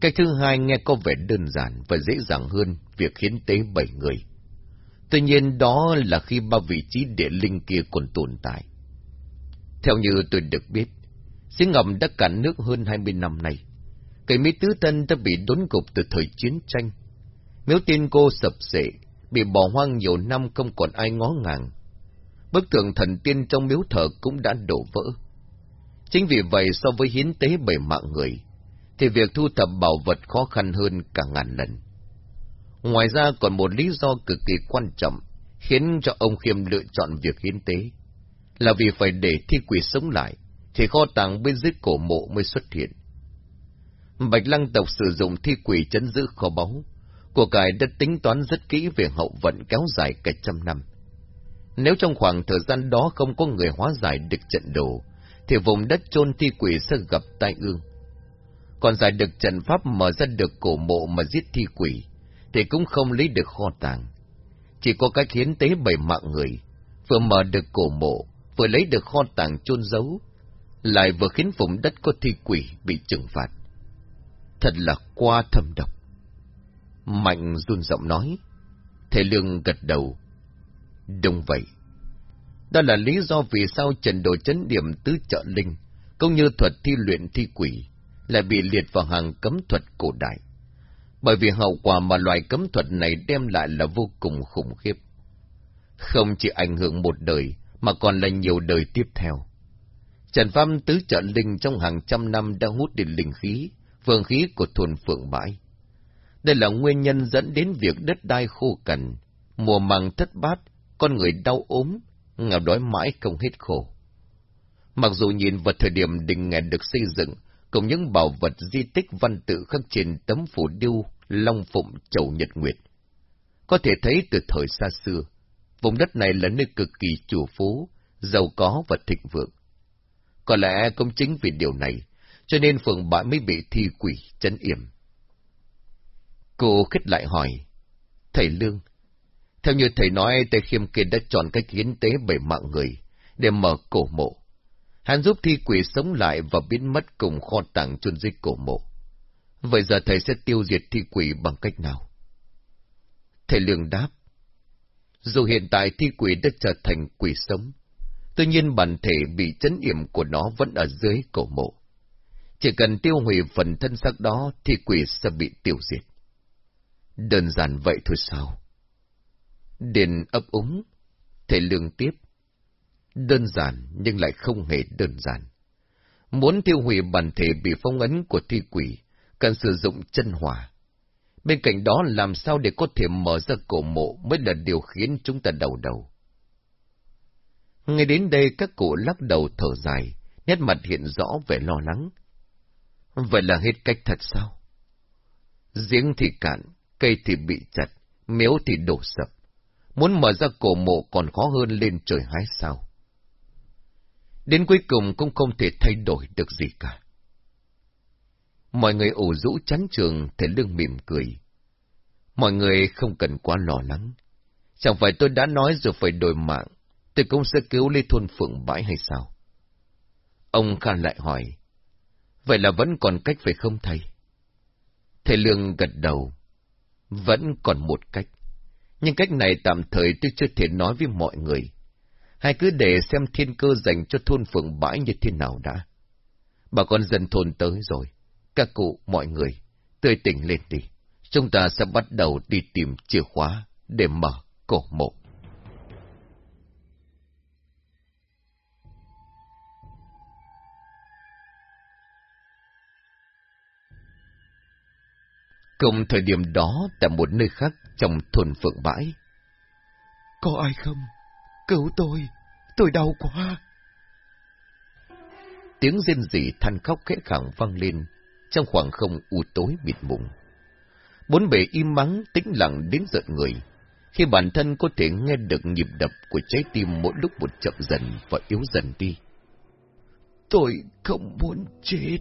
Cách thứ hai nghe có vẻ đơn giản và dễ dàng hơn việc hiến tế bảy người. Tuy nhiên đó là khi ba vị trí địa linh kia còn tồn tại. Theo như tôi được biết, xí ngầm đã cạn nước hơn 20 năm nay. Cây mỹ tứ thân đã bị đốn gục từ thời chiến tranh. Miếu tiên cô sập sệ, bị bỏ hoang nhiều năm không còn ai ngó ngàng. Bức tượng thần tiên trong miếu thờ cũng đã đổ vỡ. Chính vì vậy so với hiến tế bảy mạng người, thì việc thu thập bảo vật khó khăn hơn cả ngàn lần. Ngoài ra còn một lý do cực kỳ quan trọng khiến cho ông Khiêm lựa chọn việc hiến tế, là vì phải để thi quỷ sống lại, thì kho tàng bên dưới cổ mộ mới xuất hiện. Bạch Lăng tộc sử dụng thi quỷ chấn giữ kho báu, của cải đã tính toán rất kỹ về hậu vận kéo dài cả trăm năm. Nếu trong khoảng thời gian đó không có người hóa giải được trận đồ, thì vùng đất chôn thi quỷ sẽ gặp tai ương. Còn giải được trận pháp mở ra được cổ mộ mà giết thi quỷ, thì cũng không lấy được kho tàng. Chỉ có cách hiến tế bảy mạng người, vừa mở được cổ mộ, vừa lấy được kho tàng chôn giấu, lại vừa khiến vùng đất có thi quỷ bị trừng phạt. Thật là qua thâm độc. Mạnh run giọng nói. Thầy Lương gật đầu. Đúng vậy. Đó là lý do vì sao trần đồ chấn điểm tứ trợ linh, cũng như thuật thi luyện thi quỷ, lại bị liệt vào hàng cấm thuật cổ đại. Bởi vì hậu quả mà loại cấm thuật này đem lại là vô cùng khủng khiếp. Không chỉ ảnh hưởng một đời, mà còn là nhiều đời tiếp theo. Trần Pham tứ trận linh trong hàng trăm năm đã hút đi linh khí, vương khí của thuần Phượng Bãi. Đây là nguyên nhân dẫn đến việc đất đai khô cằn, mùa màng thất bát, con người đau ốm, nghèo đói mãi không hết khổ. Mặc dù nhìn vào thời điểm đình nghèn được xây dựng, cùng những bảo vật di tích văn tự khắc trên tấm phủ điêu Long Phụng Chầu Nhật Nguyệt. Có thể thấy từ thời xa xưa, vùng đất này là nơi cực kỳ chủ phú, giàu có và thịnh vượng. Có lẽ cũng chính vì điều này, cho nên phường bãi mới bị thi quỷ chấn yểm. Cô khích lại hỏi, Thầy Lương, theo như thầy nói, Tây Khiêm kia đã chọn cách hiến tế bảy mạng người để mở cổ mộ. Hắn giúp thi quỷ sống lại và biến mất cùng kho tàng chôn dưới cổ mộ. Vậy giờ thầy sẽ tiêu diệt thi quỷ bằng cách nào? Thầy Lương đáp. Dù hiện tại thi quỷ đã trở thành quỷ sống, tuy nhiên bản thể bị chấn yểm của nó vẫn ở dưới cổ mộ. Chỉ cần tiêu hủy phần thân xác đó thì quỷ sẽ bị tiêu diệt. Đơn giản vậy thôi sao? Điền ấp úng, thầy lương tiếp. Đơn giản nhưng lại không hề đơn giản. Muốn tiêu hủy bản thể bị phong ấn của thi quỷ, cần sử dụng chân hỏa. Bên cạnh đó làm sao để có thể mở ra cổ mộ mới là điều khiến chúng ta đầu đầu. Ngay đến đây các cụ lắc đầu thở dài, nét mặt hiện rõ vẻ lo lắng. Vậy là hết cách thật sao? Giếng thì cạn, cây thì bị chặt, miếu thì đổ sập. Muốn mở ra cổ mộ còn khó hơn lên trời hái sao. Đến cuối cùng cũng không thể thay đổi được gì cả. Mọi người ủ rũ chán trường, thể lương mỉm cười. Mọi người không cần quá lo lắng. Chẳng phải tôi đã nói rồi phải đổi mạng, tôi cũng sẽ cứu lấy thôn phượng bãi hay sao? Ông Khan lại hỏi, vậy là vẫn còn cách phải không thầy? Thầy Lương gật đầu, vẫn còn một cách. Nhưng cách này tạm thời tôi chưa thể nói với mọi người. Hay cứ để xem thiên cơ dành cho thôn phượng bãi như thế nào đã. Bà con dân thôn tới rồi. Các cụ, mọi người, tươi tỉnh lên đi. Chúng ta sẽ bắt đầu đi tìm chìa khóa để mở cổ mộ. Cùng thời điểm đó, tại một nơi khác trong thôn Phượng Bãi. Có ai không? Cứu tôi! Tôi đau quá! Tiếng rên rỉ than khóc khẽ khẳng vang lên trong khoảng không u tối mịt mùng. Bốn bề im mắng, tĩnh lặng đến giận người, khi bản thân có thể nghe được nhịp đập của trái tim mỗi lúc một chậm dần và yếu dần đi. Tôi không muốn chết.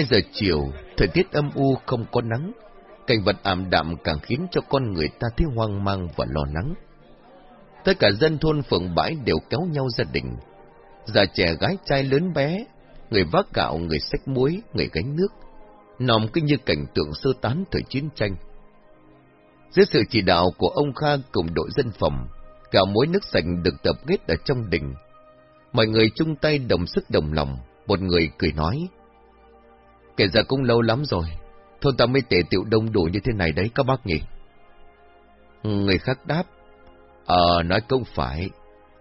Hai giờ chiều, thời tiết âm u không có nắng, cảnh vật ảm đạm càng khiến cho con người ta thấy hoang mang và lo lắng. Tất cả dân thôn phượng bãi đều kéo nhau gia đình, già trẻ gái trai lớn bé, người vác gạo, người xách muối, người gánh nước, nòm cứ như cảnh tượng sơ tán thời chiến tranh. Dưới sự chỉ đạo của ông Kha cùng đội dân phòng, gạo muối nước sạch được tập kết ở trong đình. Mọi người chung tay đồng sức đồng lòng, một người cười nói, Kể ra cũng lâu lắm rồi, thôn ta mới tể tiểu đông đủ như thế này đấy các bác nhỉ? Người khác đáp, Ờ, nói cũng phải,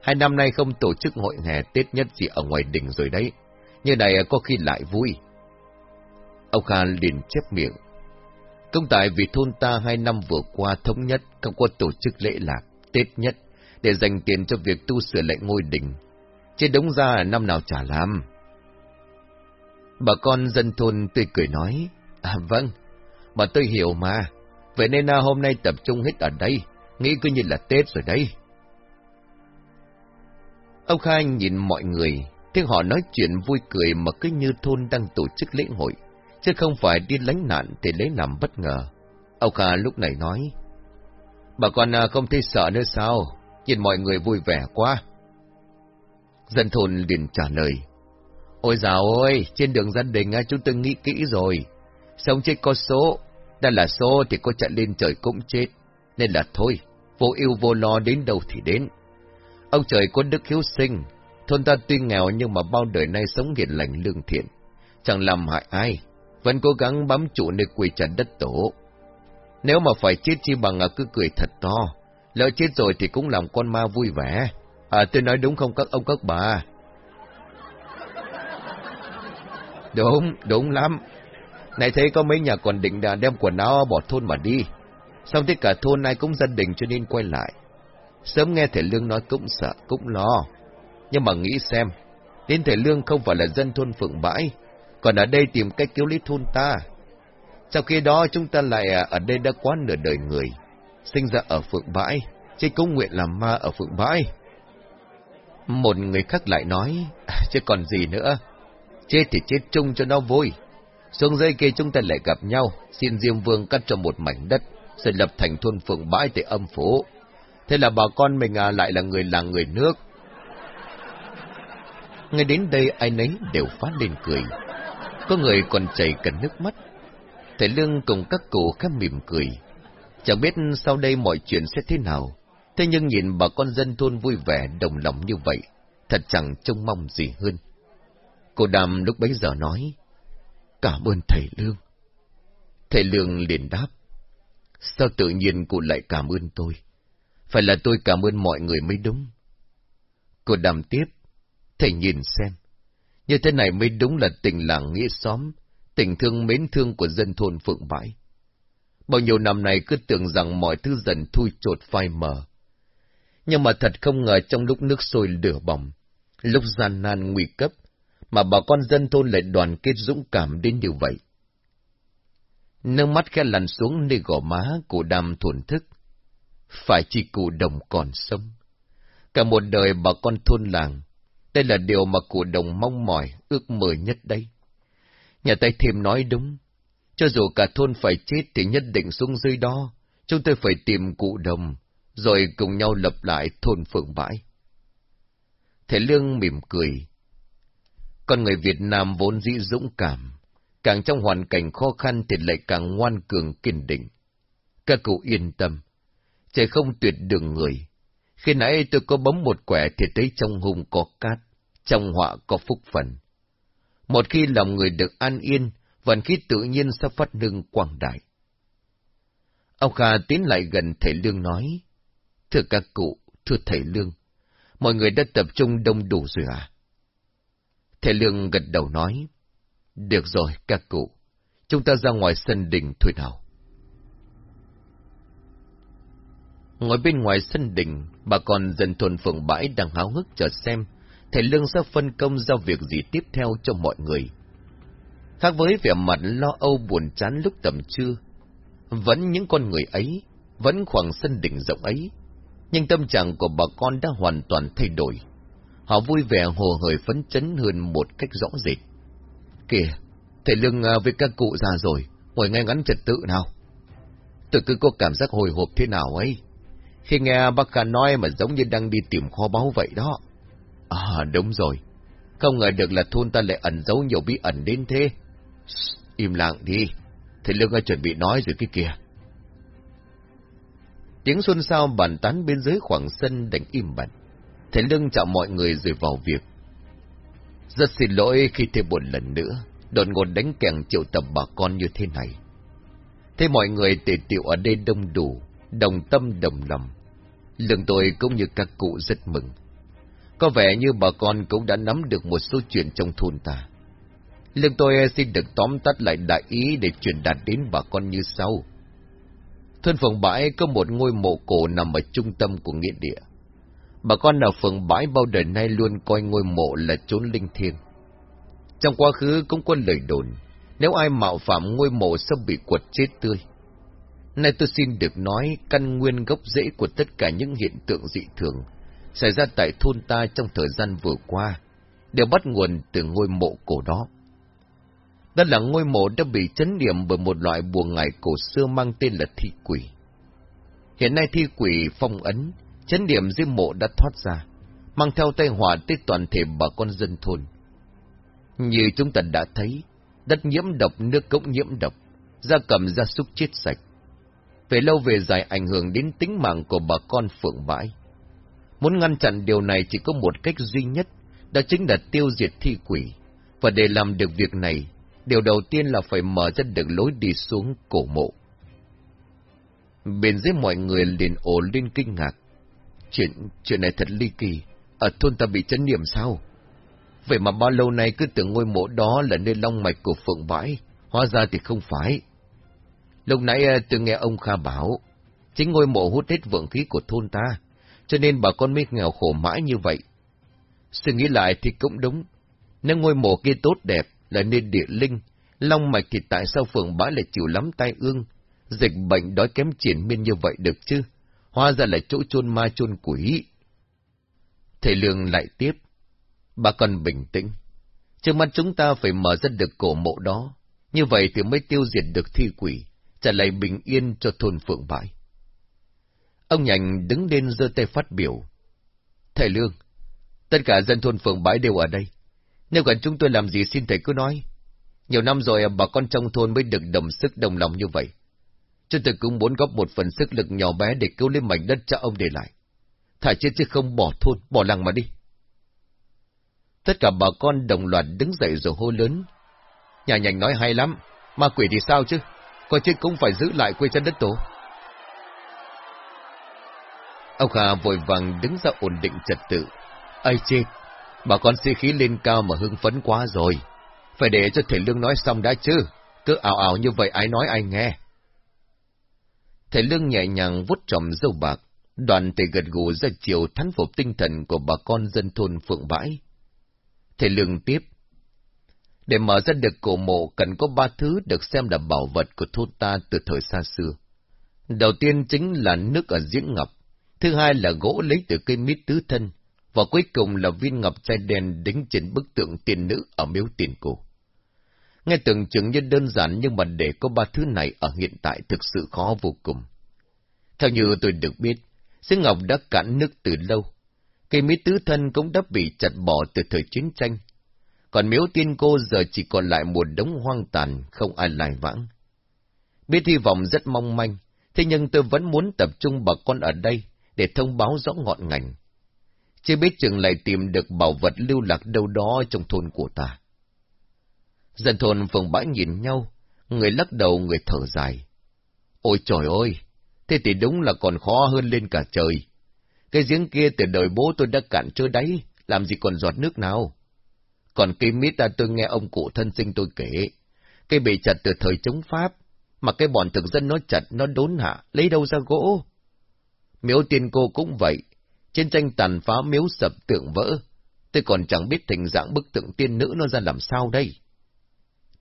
hai năm nay không tổ chức hội hè Tết nhất gì ở ngoài đỉnh rồi đấy, như này có khi lại vui. Ông Kha liền chép miệng, công tại vì thôn ta hai năm vừa qua thống nhất không có tổ chức lễ lạc, Tết nhất, để dành tiền cho việc tu sửa lại ngôi đỉnh, Trên đống ra năm nào trả làm. Bà con dân thôn tươi cười nói, À vâng, mà tôi hiểu mà, vậy nên à, hôm nay tập trung hết ở đây, nghĩ cứ như là Tết rồi đấy. Ông Khai nhìn mọi người, thấy họ nói chuyện vui cười mà cứ như thôn đang tổ chức lễ hội, chứ không phải đi lánh nạn thì lấy làm bất ngờ. Ông Khai lúc này nói, Bà con à, không thấy sợ nữa sao, nhìn mọi người vui vẻ quá. Dân thôn liền trả lời, Ôi dào ơi, trên đường gia đình à, chúng tôi nghĩ kỹ rồi. Sống chết có số, đã là số thì có chạy lên trời cũng chết. Nên là thôi, vô yêu vô lo đến đâu thì đến. Ông trời có đức hiếu sinh, thôn ta tuy nghèo nhưng mà bao đời nay sống hiền lành lương thiện. Chẳng làm hại ai, vẫn cố gắng bám trụ nơi quỳ trần đất tổ. Nếu mà phải chết chi bằng à, cứ cười thật to, lỡ chết rồi thì cũng làm con ma vui vẻ. À tôi nói đúng không các ông các bà? Đúng, đúng lắm. Này thấy có mấy nhà còn định đã đem quần áo bỏ thôn mà đi. Xong tất cả thôn ai cũng gia đình cho nên quay lại. Sớm nghe Thể Lương nói cũng sợ, cũng lo. Nhưng mà nghĩ xem, đến Thể Lương không phải là dân thôn Phượng Bãi, còn ở đây tìm cách cứu lý thôn ta. Sau khi đó chúng ta lại à, ở đây đã quá nửa đời người, sinh ra ở Phượng Bãi, chứ cũng nguyện làm ma ở Phượng Bãi. Một người khác lại nói, chứ còn gì nữa, Chết thì chết chung cho nó vui. Xuống dây kia chúng ta lại gặp nhau, xin Diêm Vương cắt cho một mảnh đất, rồi lập thành thôn phượng bãi để âm phố. Thế là bà con mình à, lại là người làng người nước, Ngay đến đây ai nấy đều phát lên cười. Có người còn chảy cả nước mắt. Thầy Lương cùng các cụ khá mỉm cười. Chẳng biết sau đây mọi chuyện sẽ thế nào. Thế nhưng nhìn bà con dân thôn vui vẻ đồng lòng như vậy, thật chẳng trông mong gì hơn. Cô Đàm lúc bấy giờ nói, Cảm ơn thầy Lương. Thầy Lương liền đáp, Sao tự nhiên cụ lại cảm ơn tôi? Phải là tôi cảm ơn mọi người mới đúng. Cô Đàm tiếp, Thầy nhìn xem, như thế này mới đúng là tình làng nghĩa xóm, tình thương mến thương của dân thôn Phượng Bãi. Bao nhiêu năm nay cứ tưởng rằng mọi thứ dần thui chột phai mờ. Nhưng mà thật không ngờ trong lúc nước sôi lửa bỏng, lúc gian nan nguy cấp, mà bà con dân thôn lại đoàn kết dũng cảm đến như vậy. Nước mắt khẽ lăn xuống nơi gò má của đam thuần thức. Phải chỉ cụ đồng còn sống. Cả một đời bà con thôn làng, đây là điều mà cụ đồng mong mỏi, ước mơ nhất đây. Nhà tay thêm nói đúng, cho dù cả thôn phải chết thì nhất định xuống dưới đó, chúng tôi phải tìm cụ đồng, rồi cùng nhau lập lại thôn phượng bãi. Thầy Lương mỉm cười. Con người Việt Nam vốn dĩ dũng cảm, càng trong hoàn cảnh khó khăn thì lại càng ngoan cường kiên định. Các cụ yên tâm, trời không tuyệt đường người. Khi nãy tôi có bấm một quẻ thì thấy trong hùng có cát, trong họa có phúc phần. Một khi lòng người được an yên, vận khí tự nhiên sẽ phát nương quảng đại. Ông Kha tiến lại gần thầy Lương nói, Thưa các cụ, thưa thầy Lương, mọi người đã tập trung đông đủ rồi à? Thầy Lương gật đầu nói, Được rồi, các cụ, chúng ta ra ngoài sân đình thôi nào. Ngồi bên ngoài sân đình, bà con dân thôn phường bãi đang háo hức chờ xem thầy Lương sẽ phân công giao việc gì tiếp theo cho mọi người. Khác với vẻ mặt lo âu buồn chán lúc tầm trưa, vẫn những con người ấy, vẫn khoảng sân đỉnh rộng ấy, nhưng tâm trạng của bà con đã hoàn toàn thay đổi. Họ vui vẻ hồ hởi phấn chấn hơn một cách rõ rệt. Kìa, thầy Lương à, với các cụ già rồi, ngồi ngay ngắn trật tự nào. Tôi cứ có cảm giác hồi hộp thế nào ấy. Khi nghe bác Khả nói mà giống như đang đi tìm kho báu vậy đó. À, đúng rồi. Không ngờ được là thôn ta lại ẩn giấu nhiều bí ẩn đến thế. Im lặng đi. Thầy Lương đã chuẩn bị nói rồi cái kìa. Tiếng xuân sao bàn tán bên dưới khoảng sân đánh im bặt. Thầy Lương chào mọi người rồi vào việc. Rất xin lỗi khi thêm buồn lần nữa, đột ngột đánh kèn triệu tập bà con như thế này. Thế mọi người tề tiệu ở đây đông đủ, đồng tâm đồng lòng. Lương tôi cũng như các cụ rất mừng. Có vẻ như bà con cũng đã nắm được một số chuyện trong thôn ta. Lương tôi xin được tóm tắt lại đại ý để truyền đạt đến bà con như sau. Thôn phòng bãi có một ngôi mộ cổ nằm ở trung tâm của nghĩa địa. Bà con ở phường bãi bao đời nay luôn coi ngôi mộ là chốn linh thiêng. Trong quá khứ cũng có lời đồn, nếu ai mạo phạm ngôi mộ sẽ bị quật chết tươi. Nay tôi xin được nói căn nguyên gốc rễ của tất cả những hiện tượng dị thường xảy ra tại thôn ta trong thời gian vừa qua, đều bắt nguồn từ ngôi mộ cổ đó. Đó là ngôi mộ đã bị chấn niệm bởi một loại bùa ngải cổ xưa mang tên là thi quỷ. Hiện nay thi quỷ phong ấn, chấn điểm dưới mộ đã thoát ra, mang theo tay hỏa tới toàn thể bà con dân thôn. Như chúng ta đã thấy, đất nhiễm độc, nước cũng nhiễm độc, da cầm da súc chết sạch. Về lâu về dài ảnh hưởng đến tính mạng của bà con phượng bãi. Muốn ngăn chặn điều này chỉ có một cách duy nhất, đó chính là tiêu diệt thi quỷ. Và để làm được việc này, điều đầu tiên là phải mở ra được lối đi xuống cổ mộ. Bên dưới mọi người liền ồ lên kinh ngạc. Chuyện, chuyện này thật ly kỳ, ở thôn ta bị chấn niệm sao? Vậy mà bao lâu nay cứ tưởng ngôi mộ đó là nơi long mạch của phượng bãi, hóa ra thì không phải. Lúc nãy à, tôi nghe ông Kha bảo, chính ngôi mộ hút hết vượng khí của thôn ta, cho nên bà con mới nghèo khổ mãi như vậy. Suy nghĩ lại thì cũng đúng, nếu ngôi mộ kia tốt đẹp là nên địa linh, long mạch thì tại sao phường bãi lại chịu lắm tai ương, dịch bệnh đói kém triển miên như vậy được chứ? Hóa ra là chỗ chôn ma chôn quỷ. Thầy Lương lại tiếp, bà con bình tĩnh, trước mắt chúng ta phải mở ra được cổ mộ đó, như vậy thì mới tiêu diệt được thi quỷ, trả lại bình yên cho thôn phượng bãi. Ông Nhành đứng lên giơ tay phát biểu. Thầy Lương, tất cả dân thôn phường bãi đều ở đây, Nếu cần chúng tôi làm gì xin thầy cứ nói. Nhiều năm rồi à, bà con trong thôn mới được đồng sức đồng lòng như vậy. Chúng tôi cũng muốn góp một phần sức lực nhỏ bé để cứu lên mảnh đất cha ông để lại. Thả chết chứ không bỏ thôn, bỏ làng mà đi. Tất cả bà con đồng loạt đứng dậy rồi hô lớn. Nhà nhành nói hay lắm, ma quỷ thì sao chứ? Coi chết cũng phải giữ lại quê chân đất tổ. Ông Hà vội vàng đứng ra ổn định trật tự. Ây chết, bà con si khí lên cao mà hưng phấn quá rồi. Phải để cho thể Lương nói xong đã chứ, cứ ảo ảo như vậy ai nói ai nghe. Thầy Lương nhẹ nhàng vuốt tròm dâu bạc, đoàn thầy gật gù ra chiều thắng phục tinh thần của bà con dân thôn Phượng Bãi. Thầy Lương tiếp. Để mở ra được cổ mộ cần có ba thứ được xem là bảo vật của thôn ta từ thời xa xưa. Đầu tiên chính là nước ở diễn ngọc, thứ hai là gỗ lấy từ cây mít tứ thân, và cuối cùng là viên ngọc chai đen đính trên bức tượng tiên nữ ở miếu tiền cổ. Nghe tưởng chừng như đơn giản nhưng mà để có ba thứ này ở hiện tại thực sự khó vô cùng. Theo như tôi được biết, Sứ Ngọc đã cạn nước từ lâu. Cây mít tứ thân cũng đã bị chặt bỏ từ thời chiến tranh. Còn miếu tiên cô giờ chỉ còn lại một đống hoang tàn, không ai lại vãng. Biết hy vọng rất mong manh, thế nhưng tôi vẫn muốn tập trung bà con ở đây để thông báo rõ ngọn ngành. Chưa biết chừng lại tìm được bảo vật lưu lạc đâu đó trong thôn của ta. Dân thôn phường bãi nhìn nhau, người lắc đầu người thở dài. Ôi trời ơi, thế thì đúng là còn khó hơn lên cả trời. Cái giếng kia từ đời bố tôi đã cạn trơ đáy, làm gì còn giọt nước nào. Còn cây mít ta tôi nghe ông cụ thân sinh tôi kể, cây bị chặt từ thời chống Pháp, mà cái bọn thực dân nó chặt, nó đốn hạ, lấy đâu ra gỗ. Miếu tiên cô cũng vậy, chiến tranh tàn phá miếu sập tượng vỡ, tôi còn chẳng biết tình dạng bức tượng tiên nữ nó ra làm sao đây.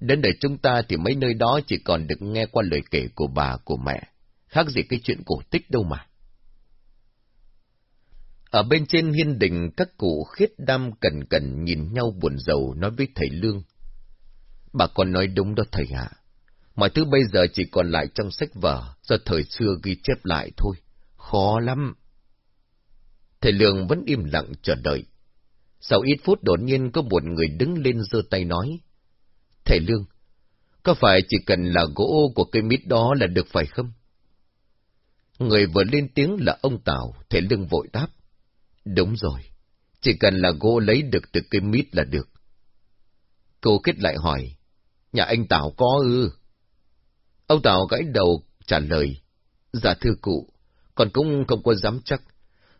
Đến đời chúng ta thì mấy nơi đó chỉ còn được nghe qua lời kể của bà, của mẹ, khác gì cái chuyện cổ tích đâu mà. Ở bên trên hiên đình, các cụ khiết đam cẩn cẩn nhìn nhau buồn rầu nói với thầy Lương. Bà còn nói đúng đó thầy ạ. Mọi thứ bây giờ chỉ còn lại trong sách vở, do thời xưa ghi chép lại thôi. Khó lắm. Thầy Lương vẫn im lặng chờ đợi. Sau ít phút đột nhiên có một người đứng lên giơ tay nói. Thầy Lương, có phải chỉ cần là gỗ của cây mít đó là được phải không? Người vừa lên tiếng là ông Tào, thầy Lương vội đáp. Đúng rồi, chỉ cần là gỗ lấy được từ cây mít là được. Cô kết lại hỏi, nhà anh Tào có ư? Ông Tào gãy đầu trả lời, dạ thưa cụ, con cũng không có dám chắc.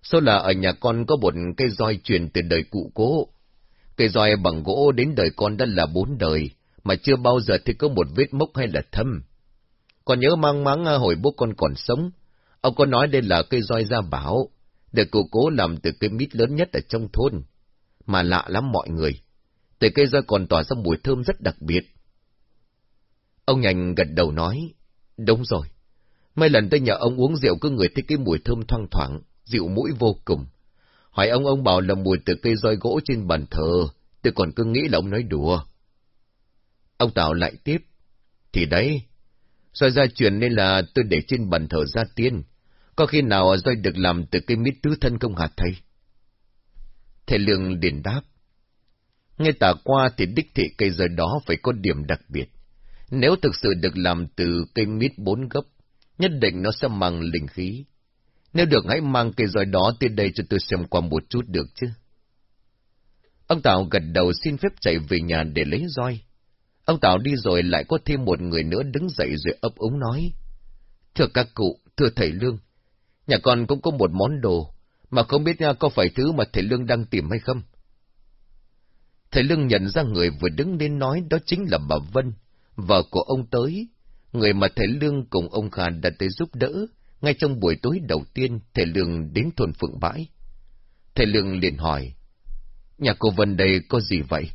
Số là ở nhà con có một cây roi truyền từ đời cụ cố. Cây roi bằng gỗ đến đời con đã là bốn đời, mà chưa bao giờ thì có một vết mốc hay là thâm. Còn nhớ mang máng à, hồi bố con còn sống, ông có nói đây là cây roi da bảo, được cụ cố làm từ cây mít lớn nhất ở trong thôn. Mà lạ lắm mọi người, từ cây roi còn tỏa ra mùi thơm rất đặc biệt. Ông nhành gật đầu nói, đúng rồi, mấy lần tới nhà ông uống rượu cứ người thấy cái mùi thơm thoang thoảng, dịu mũi vô cùng. Hỏi ông ông bảo là mùi từ cây roi gỗ trên bàn thờ, tôi còn cứ nghĩ là ông nói đùa. Ông Tào lại tiếp, thì đấy, roi ra truyền nên là tôi để trên bàn thờ gia tiên, có khi nào roi được làm từ cây mít tứ thân không hả thầy? Thầy Lương liền đáp, nghe tả qua thì đích thị cây roi đó phải có điểm đặc biệt. Nếu thực sự được làm từ cây mít bốn gốc, nhất định nó sẽ mang linh khí. Nếu được hãy mang cây roi đó tới đây cho tôi xem qua một chút được chứ. Ông Tào gật đầu xin phép chạy về nhà để lấy roi. Ông Tào đi rồi lại có thêm một người nữa đứng dậy rồi ấp úng nói. Thưa các cụ, thưa thầy Lương, nhà con cũng có một món đồ, mà không biết à, có phải thứ mà thầy Lương đang tìm hay không. Thầy Lương nhận ra người vừa đứng lên nói đó chính là bà Vân, vợ của ông tới, người mà thầy Lương cùng ông Kha đã tới giúp đỡ, ngay trong buổi tối đầu tiên thầy Lương đến thôn Phượng Bãi. Thầy Lương liền hỏi, nhà cô Vân đây có gì vậy?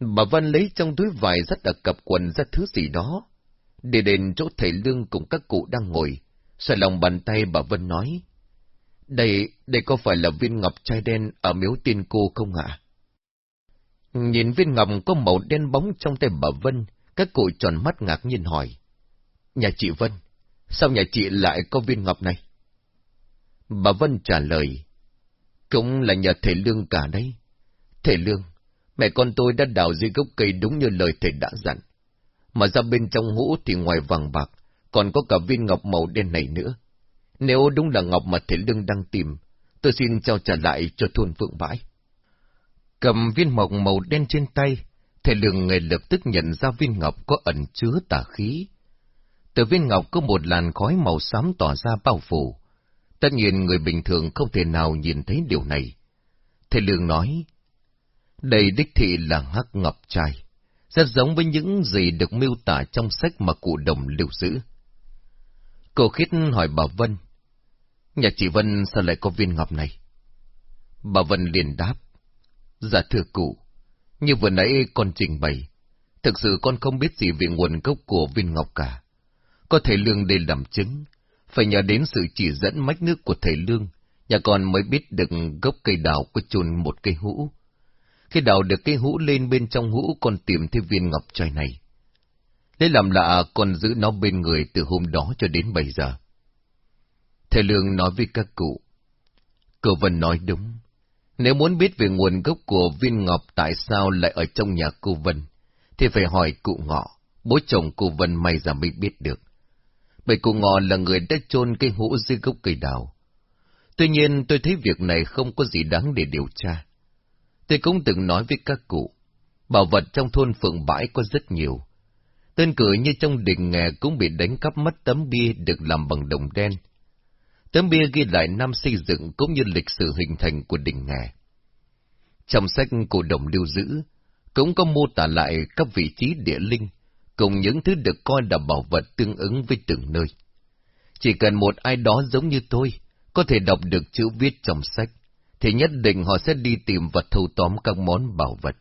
Bà Vân lấy trong túi vải rất ở cặp quần ra thứ gì đó. Để đến chỗ thầy Lương cùng các cụ đang ngồi, xoay lòng bàn tay bà Vân nói, Đây, đây có phải là viên ngọc chai đen ở miếu tiên cô không ạ? Nhìn viên ngọc có màu đen bóng trong tay bà Vân, các cụ tròn mắt ngạc nhiên hỏi. Nhà chị Vân, sao nhà chị lại có viên ngọc này? Bà Vân trả lời, cũng là nhà thầy Lương cả đấy. Thầy Lương, Mẹ con tôi đã đào dưới gốc cây đúng như lời thầy đã dặn. Mà ra bên trong hũ thì ngoài vàng bạc, còn có cả viên ngọc màu đen này nữa. Nếu đúng là ngọc mà thầy lưng đang tìm, tôi xin trao trả lại cho thôn Phượng Bãi. Cầm viên ngọc màu đen trên tay, thầy lường ngay lập tức nhận ra viên ngọc có ẩn chứa tà khí. Từ viên ngọc có một làn khói màu xám tỏa ra bao phủ. Tất nhiên người bình thường không thể nào nhìn thấy điều này. Thầy lường nói, đây đích thị là hắc ngọc trai, rất giống với những gì được miêu tả trong sách mà cụ đồng lưu giữ. Cô khít hỏi bà Vân, nhà chị Vân sao lại có viên ngọc này? Bà Vân liền đáp, dạ thưa cụ, như vừa nãy con trình bày, thực sự con không biết gì về nguồn gốc của viên ngọc cả. Có thầy Lương để làm chứng, phải nhờ đến sự chỉ dẫn mách nước của thầy Lương, nhà con mới biết được gốc cây đào có chôn một cây hũ. Khi đào được cái hũ lên bên trong hũ còn tìm thấy viên ngọc trai này. Lấy làm lạ còn giữ nó bên người từ hôm đó cho đến bây giờ. Thầy Lương nói với các cụ. Cậu Vân nói đúng. Nếu muốn biết về nguồn gốc của viên ngọc tại sao lại ở trong nhà cô Vân, thì phải hỏi cụ ngọ, bố chồng cô Vân may ra mới biết được. Bởi cụ ngọ là người đã chôn cây hũ dưới gốc cây đào. Tuy nhiên tôi thấy việc này không có gì đáng để điều tra. Tôi cũng từng nói với các cụ, bảo vật trong thôn Phượng Bãi có rất nhiều. Tên cửa như trong đình nghè cũng bị đánh cắp mất tấm bia được làm bằng đồng đen. Tấm bia ghi lại năm xây dựng cũng như lịch sử hình thành của đình nghè. Trong sách cổ đồng lưu giữ, cũng có mô tả lại các vị trí địa linh, cùng những thứ được coi là bảo vật tương ứng với từng nơi. Chỉ cần một ai đó giống như tôi, có thể đọc được chữ viết trong sách, thì nhất định họ sẽ đi tìm và thâu tóm các món bảo vật.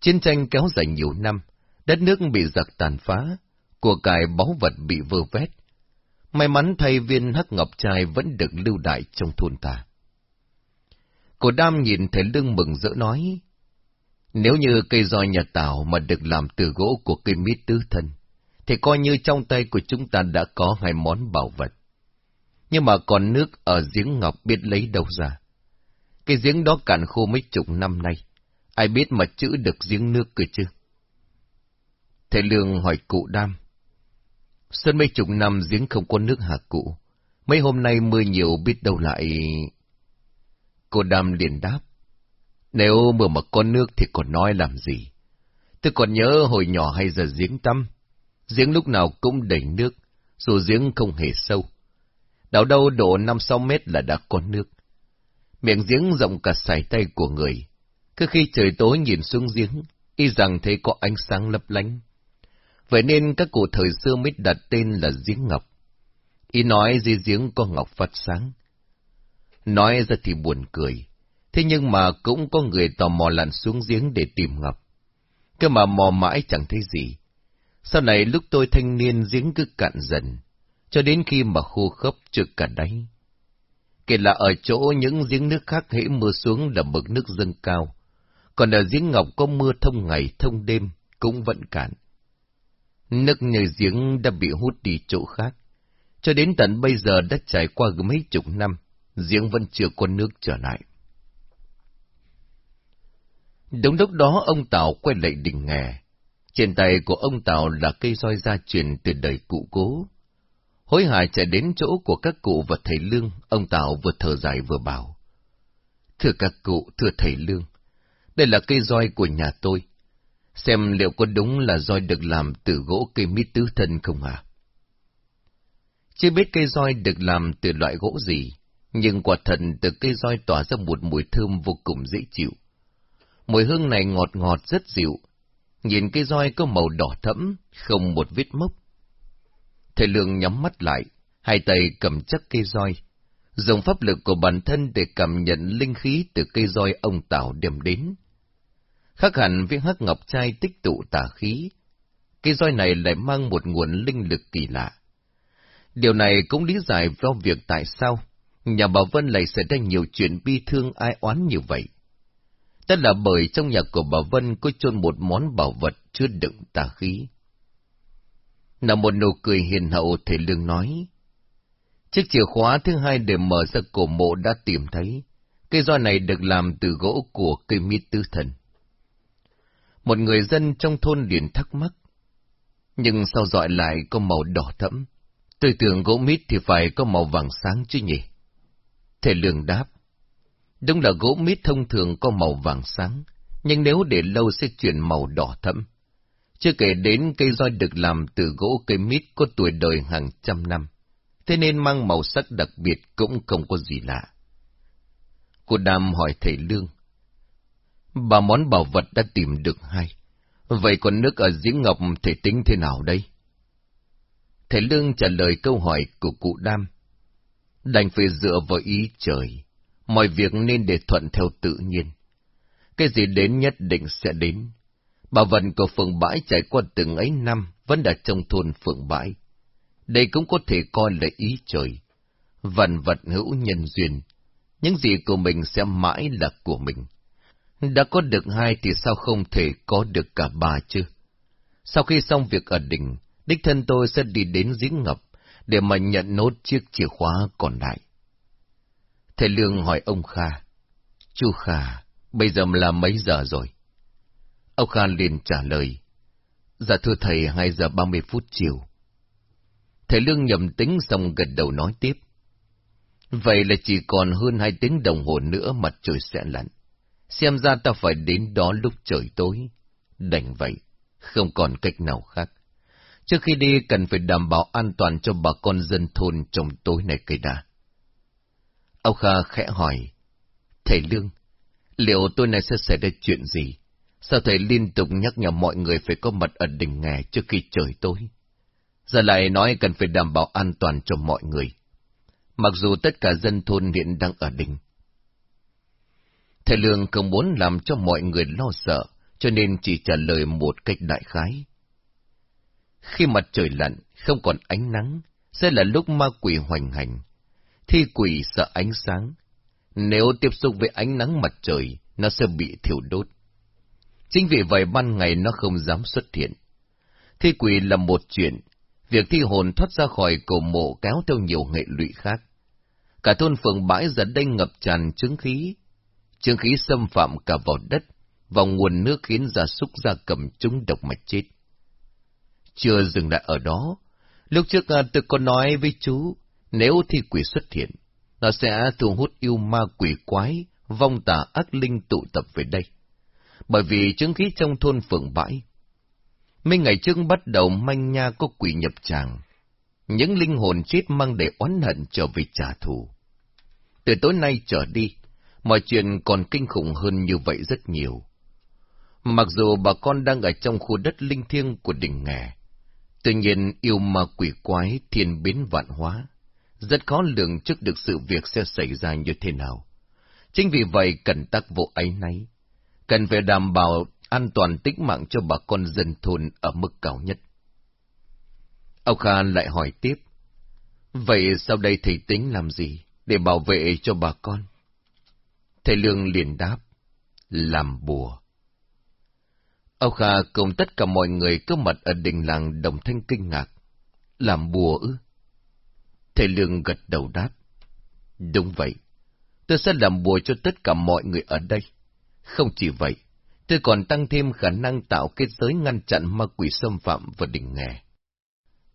Chiến tranh kéo dài nhiều năm, đất nước bị giặc tàn phá, của cải báu vật bị vơ vét. May mắn thay viên hắc ngọc trai vẫn được lưu đại trong thôn ta. Cổ đam nhìn thấy lưng mừng rỡ nói, nếu như cây roi nhà Tảo mà được làm từ gỗ của cây mít tứ thân, thì coi như trong tay của chúng ta đã có hai món bảo vật. Nhưng mà còn nước ở giếng ngọc biết lấy đâu ra. Cái giếng đó cạn khô mấy chục năm nay, ai biết mà chữ được giếng nước cơ chứ? Thầy Lương hỏi cụ đam. Xuân mấy chục năm giếng không có nước hả cụ? Mấy hôm nay mưa nhiều biết đâu lại... Cô đam liền đáp. Nếu mưa mà có nước thì còn nói làm gì? Tôi còn nhớ hồi nhỏ hay giờ giếng tắm. Giếng lúc nào cũng đầy nước, dù giếng không hề sâu. Đào đâu độ năm sáu mét là đã có nước. Miệng giếng rộng cả sải tay của người. Cứ khi trời tối nhìn xuống giếng, y rằng thấy có ánh sáng lấp lánh. Vậy nên các cụ thời xưa mới đặt tên là giếng ngọc. Y nói dưới giếng có ngọc phát sáng. Nói ra thì buồn cười. Thế nhưng mà cũng có người tò mò lặn xuống giếng để tìm ngọc. Cơ mà mò mãi chẳng thấy gì. Sau này lúc tôi thanh niên giếng cứ cạn dần, cho đến khi mà khô khốc trực cả đáy. Kể là ở chỗ những giếng nước khác hễ mưa xuống là mực nước dâng cao, còn ở giếng ngọc có mưa thông ngày thông đêm cũng vẫn cạn. Nước nhờ giếng đã bị hút đi chỗ khác, cho đến tận bây giờ đã trải qua mấy chục năm, giếng vẫn chưa có nước trở lại. Đúng lúc đó ông Tào quay lại đình nghè. Trên tay của ông Tào là cây roi gia truyền từ đời cụ cố. Hối hả chạy đến chỗ của các cụ và thầy Lương, ông Tào vừa thở dài vừa bảo. Thưa các cụ, thưa thầy Lương, đây là cây roi của nhà tôi. Xem liệu có đúng là roi được làm từ gỗ cây mít tứ thân không à? Chưa biết cây roi được làm từ loại gỗ gì, nhưng quả thần từ cây roi tỏa ra một mùi thơm vô cùng dễ chịu. Mùi hương này ngọt ngọt rất dịu. Nhìn cây roi có màu đỏ thẫm, không một vết mốc. Thầy Lương nhắm mắt lại, hai tay cầm chắc cây roi, dùng pháp lực của bản thân để cảm nhận linh khí từ cây roi ông Tảo đem đến. Khác hẳn viên hắc ngọc trai tích tụ tà khí, cây roi này lại mang một nguồn linh lực kỳ lạ. Điều này cũng lý giải do việc tại sao nhà bà Vân lại xảy ra nhiều chuyện bi thương ai oán như vậy. tất là bởi trong nhà của bà Vân có chôn một món bảo vật chứa đựng tà khí. Là một nụ cười hiền hậu thể lương nói. Chiếc chìa khóa thứ hai để mở ra cổ mộ đã tìm thấy. Cây roi này được làm từ gỗ của cây mít tư thần. Một người dân trong thôn liền thắc mắc. Nhưng sao dọi lại có màu đỏ thẫm? Tôi tưởng gỗ mít thì phải có màu vàng sáng chứ nhỉ? Thầy Lương đáp. Đúng là gỗ mít thông thường có màu vàng sáng, nhưng nếu để lâu sẽ chuyển màu đỏ thẫm. Chưa kể đến cây roi được làm từ gỗ cây mít có tuổi đời hàng trăm năm, thế nên mang màu sắc đặc biệt cũng không có gì lạ. Cô Đàm hỏi thầy Lương. Bà món bảo vật đã tìm được hai. Vậy còn nước ở giếng ngọc thầy tính thế nào đây? Thầy Lương trả lời câu hỏi của cụ Đam. Đành phải dựa vào ý trời. Mọi việc nên để thuận theo tự nhiên. Cái gì đến nhất định sẽ đến bà vật của phường bãi trải qua từng ấy năm vẫn đã trong thôn phượng bãi. Đây cũng có thể coi là ý trời. Vần vật hữu nhân duyên. Những gì của mình sẽ mãi là của mình. Đã có được hai thì sao không thể có được cả ba chứ? Sau khi xong việc ở đỉnh, đích thân tôi sẽ đi đến giếng ngập để mà nhận nốt chiếc chìa khóa còn lại. Thầy Lương hỏi ông Kha. Chú Kha, bây giờ là mấy giờ rồi? Ông Kha liền trả lời. Dạ thưa thầy, hai giờ ba mươi phút chiều. Thầy Lương nhầm tính xong gật đầu nói tiếp. Vậy là chỉ còn hơn hai tiếng đồng hồ nữa mặt trời sẽ lặn. Xem ra ta phải đến đó lúc trời tối. Đành vậy, không còn cách nào khác. Trước khi đi cần phải đảm bảo an toàn cho bà con dân thôn trong tối này cây đà. Âu Kha khẽ hỏi, Thầy Lương, liệu tối nay sẽ xảy ra chuyện gì? Sao thầy liên tục nhắc nhở mọi người phải có mặt ở đỉnh nghè trước khi trời tối? Giờ lại nói cần phải đảm bảo an toàn cho mọi người. Mặc dù tất cả dân thôn hiện đang ở đỉnh. Thầy Lương không muốn làm cho mọi người lo sợ, cho nên chỉ trả lời một cách đại khái. Khi mặt trời lặn, không còn ánh nắng, sẽ là lúc ma quỷ hoành hành. Thi quỷ sợ ánh sáng. Nếu tiếp xúc với ánh nắng mặt trời, nó sẽ bị thiêu đốt. Chính vì vậy ban ngày nó không dám xuất hiện. Thi quỷ là một chuyện, việc thi hồn thoát ra khỏi cổ mộ kéo theo nhiều hệ lụy khác. Cả thôn phường bãi giờ đây ngập tràn chứng khí. Chứng khí xâm phạm cả vào đất, vào nguồn nước khiến gia súc gia cầm chúng độc mạch chết. Chưa dừng lại ở đó, lúc trước à, tôi có nói với chú, nếu thi quỷ xuất hiện, nó sẽ thu hút yêu ma quỷ quái, vong tà ác linh tụ tập về đây. Bởi vì chứng khí trong thôn phượng bãi, mấy ngày trước bắt đầu manh nha có quỷ nhập tràng. Những linh hồn chết mang để oán hận trở về trả thù. Từ tối nay trở đi, mọi chuyện còn kinh khủng hơn như vậy rất nhiều. Mặc dù bà con đang ở trong khu đất linh thiêng của đỉnh nghè, tuy nhiên yêu ma quỷ quái thiên biến vạn hóa, rất khó lường trước được sự việc sẽ xảy ra như thế nào. Chính vì vậy cần tắc vụ ấy nấy, cần phải đảm bảo an toàn tính mạng cho bà con dân thôn ở mức cao nhất. Ông Kha lại hỏi tiếp, vậy sau đây thầy tính làm gì để bảo vệ cho bà con? Thầy Lương liền đáp, làm bùa. Âu Kha cùng tất cả mọi người có mặt ở đình làng đồng thanh kinh ngạc. Làm bùa ư? Thầy Lương gật đầu đáp. Đúng vậy. Tôi sẽ làm bùa cho tất cả mọi người ở đây. Không chỉ vậy, tôi còn tăng thêm khả năng tạo kết giới ngăn chặn ma quỷ xâm phạm vào đỉnh nghề.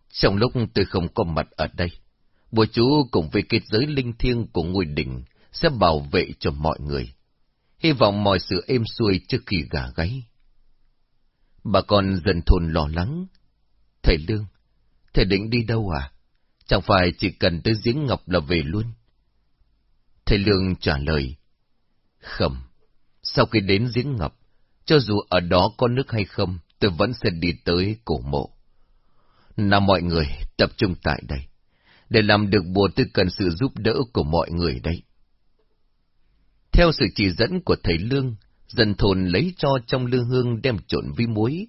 Trong lúc tôi không có mặt ở đây, bùa chú cùng với kết giới linh thiêng của ngôi đỉnh sẽ bảo vệ cho mọi người. Hy vọng mọi sự êm xuôi trước khi gà gáy. Bà con dần thôn lo lắng. Thầy Lương, thầy định đi đâu à? Chẳng phải chỉ cần tới giếng ngọc là về luôn. Thầy Lương trả lời. Không, sau khi đến giếng ngập, cho dù ở đó có nước hay không, tôi vẫn sẽ đi tới cổ mộ. Nào mọi người, tập trung tại đây. Để làm được bùa tôi cần sự giúp đỡ của mọi người đây. Theo sự chỉ dẫn của thầy Lương, dân thôn lấy cho trong lư hương đem trộn với muối,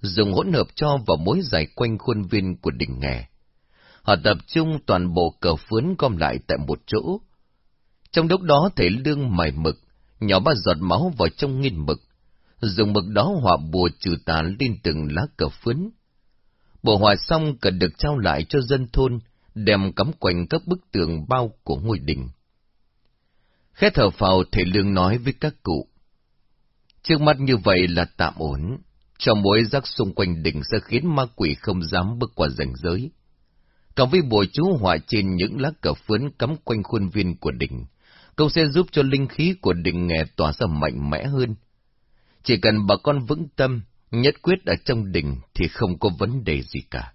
dùng hỗn hợp cho vào mối dài quanh khuôn viên của đỉnh nghè. Họ tập trung toàn bộ cờ phướn gom lại tại một chỗ. Trong lúc đó thầy lương mài mực, nhỏ ba giọt máu vào trong nghìn mực, dùng mực đó hòa bùa trừ tà lên từng lá cờ phướn. Bộ hòa xong cần được trao lại cho dân thôn, đem cắm quanh các bức tường bao của ngôi đình. Khẽ thở phào thầy lương nói với các cụ. Trước mắt như vậy là tạm ổn, cho mối rắc xung quanh đỉnh sẽ khiến ma quỷ không dám bước qua ranh giới. Còn với bùa chú họa trên những lá cờ phướn cắm quanh khuôn viên của đỉnh, cũng sẽ giúp cho linh khí của đỉnh nghề tỏa ra mạnh mẽ hơn. Chỉ cần bà con vững tâm, nhất quyết ở trong đỉnh thì không có vấn đề gì cả.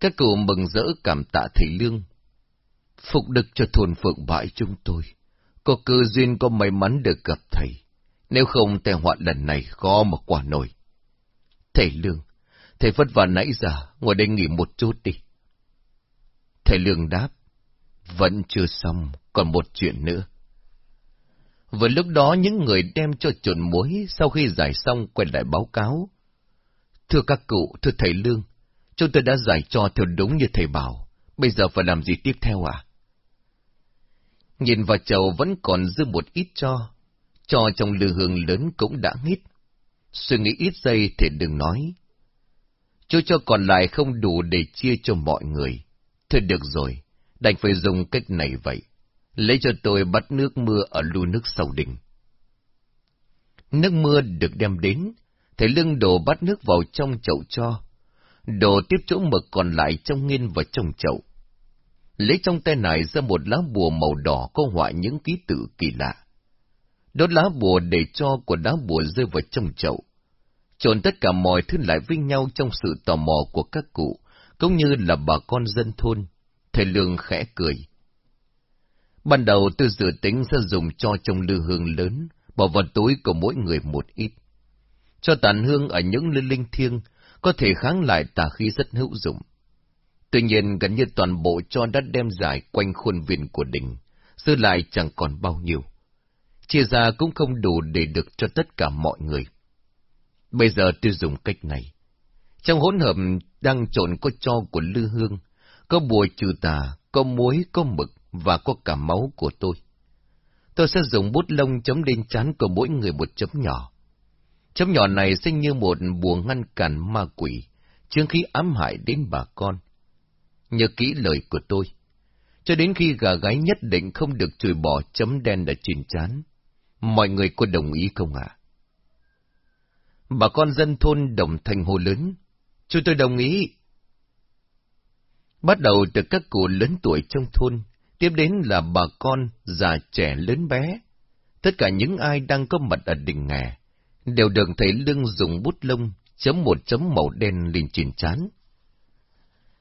Các cụ mừng rỡ cảm tạ thầy Lương. Phục đức cho thôn phượng bãi chúng tôi. Có cơ duyên có may mắn được gặp thầy. Nếu không tai họa lần này khó mà quả nổi. Thầy Lương, thầy vất vả nãy giờ, ngồi đây nghỉ một chút đi. Thầy Lương đáp, vẫn chưa xong, còn một chuyện nữa. Vừa lúc đó những người đem cho trộn muối sau khi giải xong quay lại báo cáo. Thưa các cụ, thưa thầy Lương, chúng tôi đã giải cho theo đúng như thầy bảo, bây giờ phải làm gì tiếp theo à? Nhìn vào chầu vẫn còn dư một ít cho, cho trong lư hương lớn cũng đã nghít. Suy nghĩ ít giây thì đừng nói. Chú cho còn lại không đủ để chia cho mọi người. Thôi được rồi, đành phải dùng cách này vậy. Lấy cho tôi bắt nước mưa ở lu nước sau đỉnh. Nước mưa được đem đến, thầy lưng đổ bắt nước vào trong chậu cho. Đổ tiếp chỗ mực còn lại trong nghiên và trong chậu. Lấy trong tay này ra một lá bùa màu đỏ có họa những ký tự kỳ lạ. Đốt lá bùa để cho của đá bùa rơi vào trong chậu. Trộn tất cả mọi thứ lại với nhau trong sự tò mò của các cụ, cũng như là bà con dân thôn. Thầy Lương khẽ cười. Ban đầu tôi dự tính sẽ dùng cho trong lư hương lớn, bỏ vào túi của mỗi người một ít. Cho tàn hương ở những nơi linh thiêng, có thể kháng lại tà khí rất hữu dụng. Tuy nhiên gần như toàn bộ cho đã đem dài quanh khuôn viên của đỉnh, dư lại chẳng còn bao nhiêu. Chia ra cũng không đủ để được cho tất cả mọi người. Bây giờ tôi dùng cách này. Trong hỗn hợp đang trộn có cho của lư hương, có bùa trừ tà, có muối, có mực và có cả máu của tôi. Tôi sẽ dùng bút lông chấm lên chán của mỗi người một chấm nhỏ. Chấm nhỏ này sẽ như một bùa ngăn cản ma quỷ, chương khí ám hại đến bà con. Nhớ kỹ lời của tôi. Cho đến khi gà gáy nhất định không được chùi bỏ chấm đen đã trên chán. Mọi người có đồng ý không ạ? Bà con dân thôn đồng thành hồ lớn. Chúng tôi đồng ý. Bắt đầu từ các cụ lớn tuổi trong thôn, tiếp đến là bà con, già trẻ lớn bé. Tất cả những ai đang có mặt ở đỉnh nghè, đều được thấy lưng dùng bút lông chấm một chấm màu đen lên trên chán.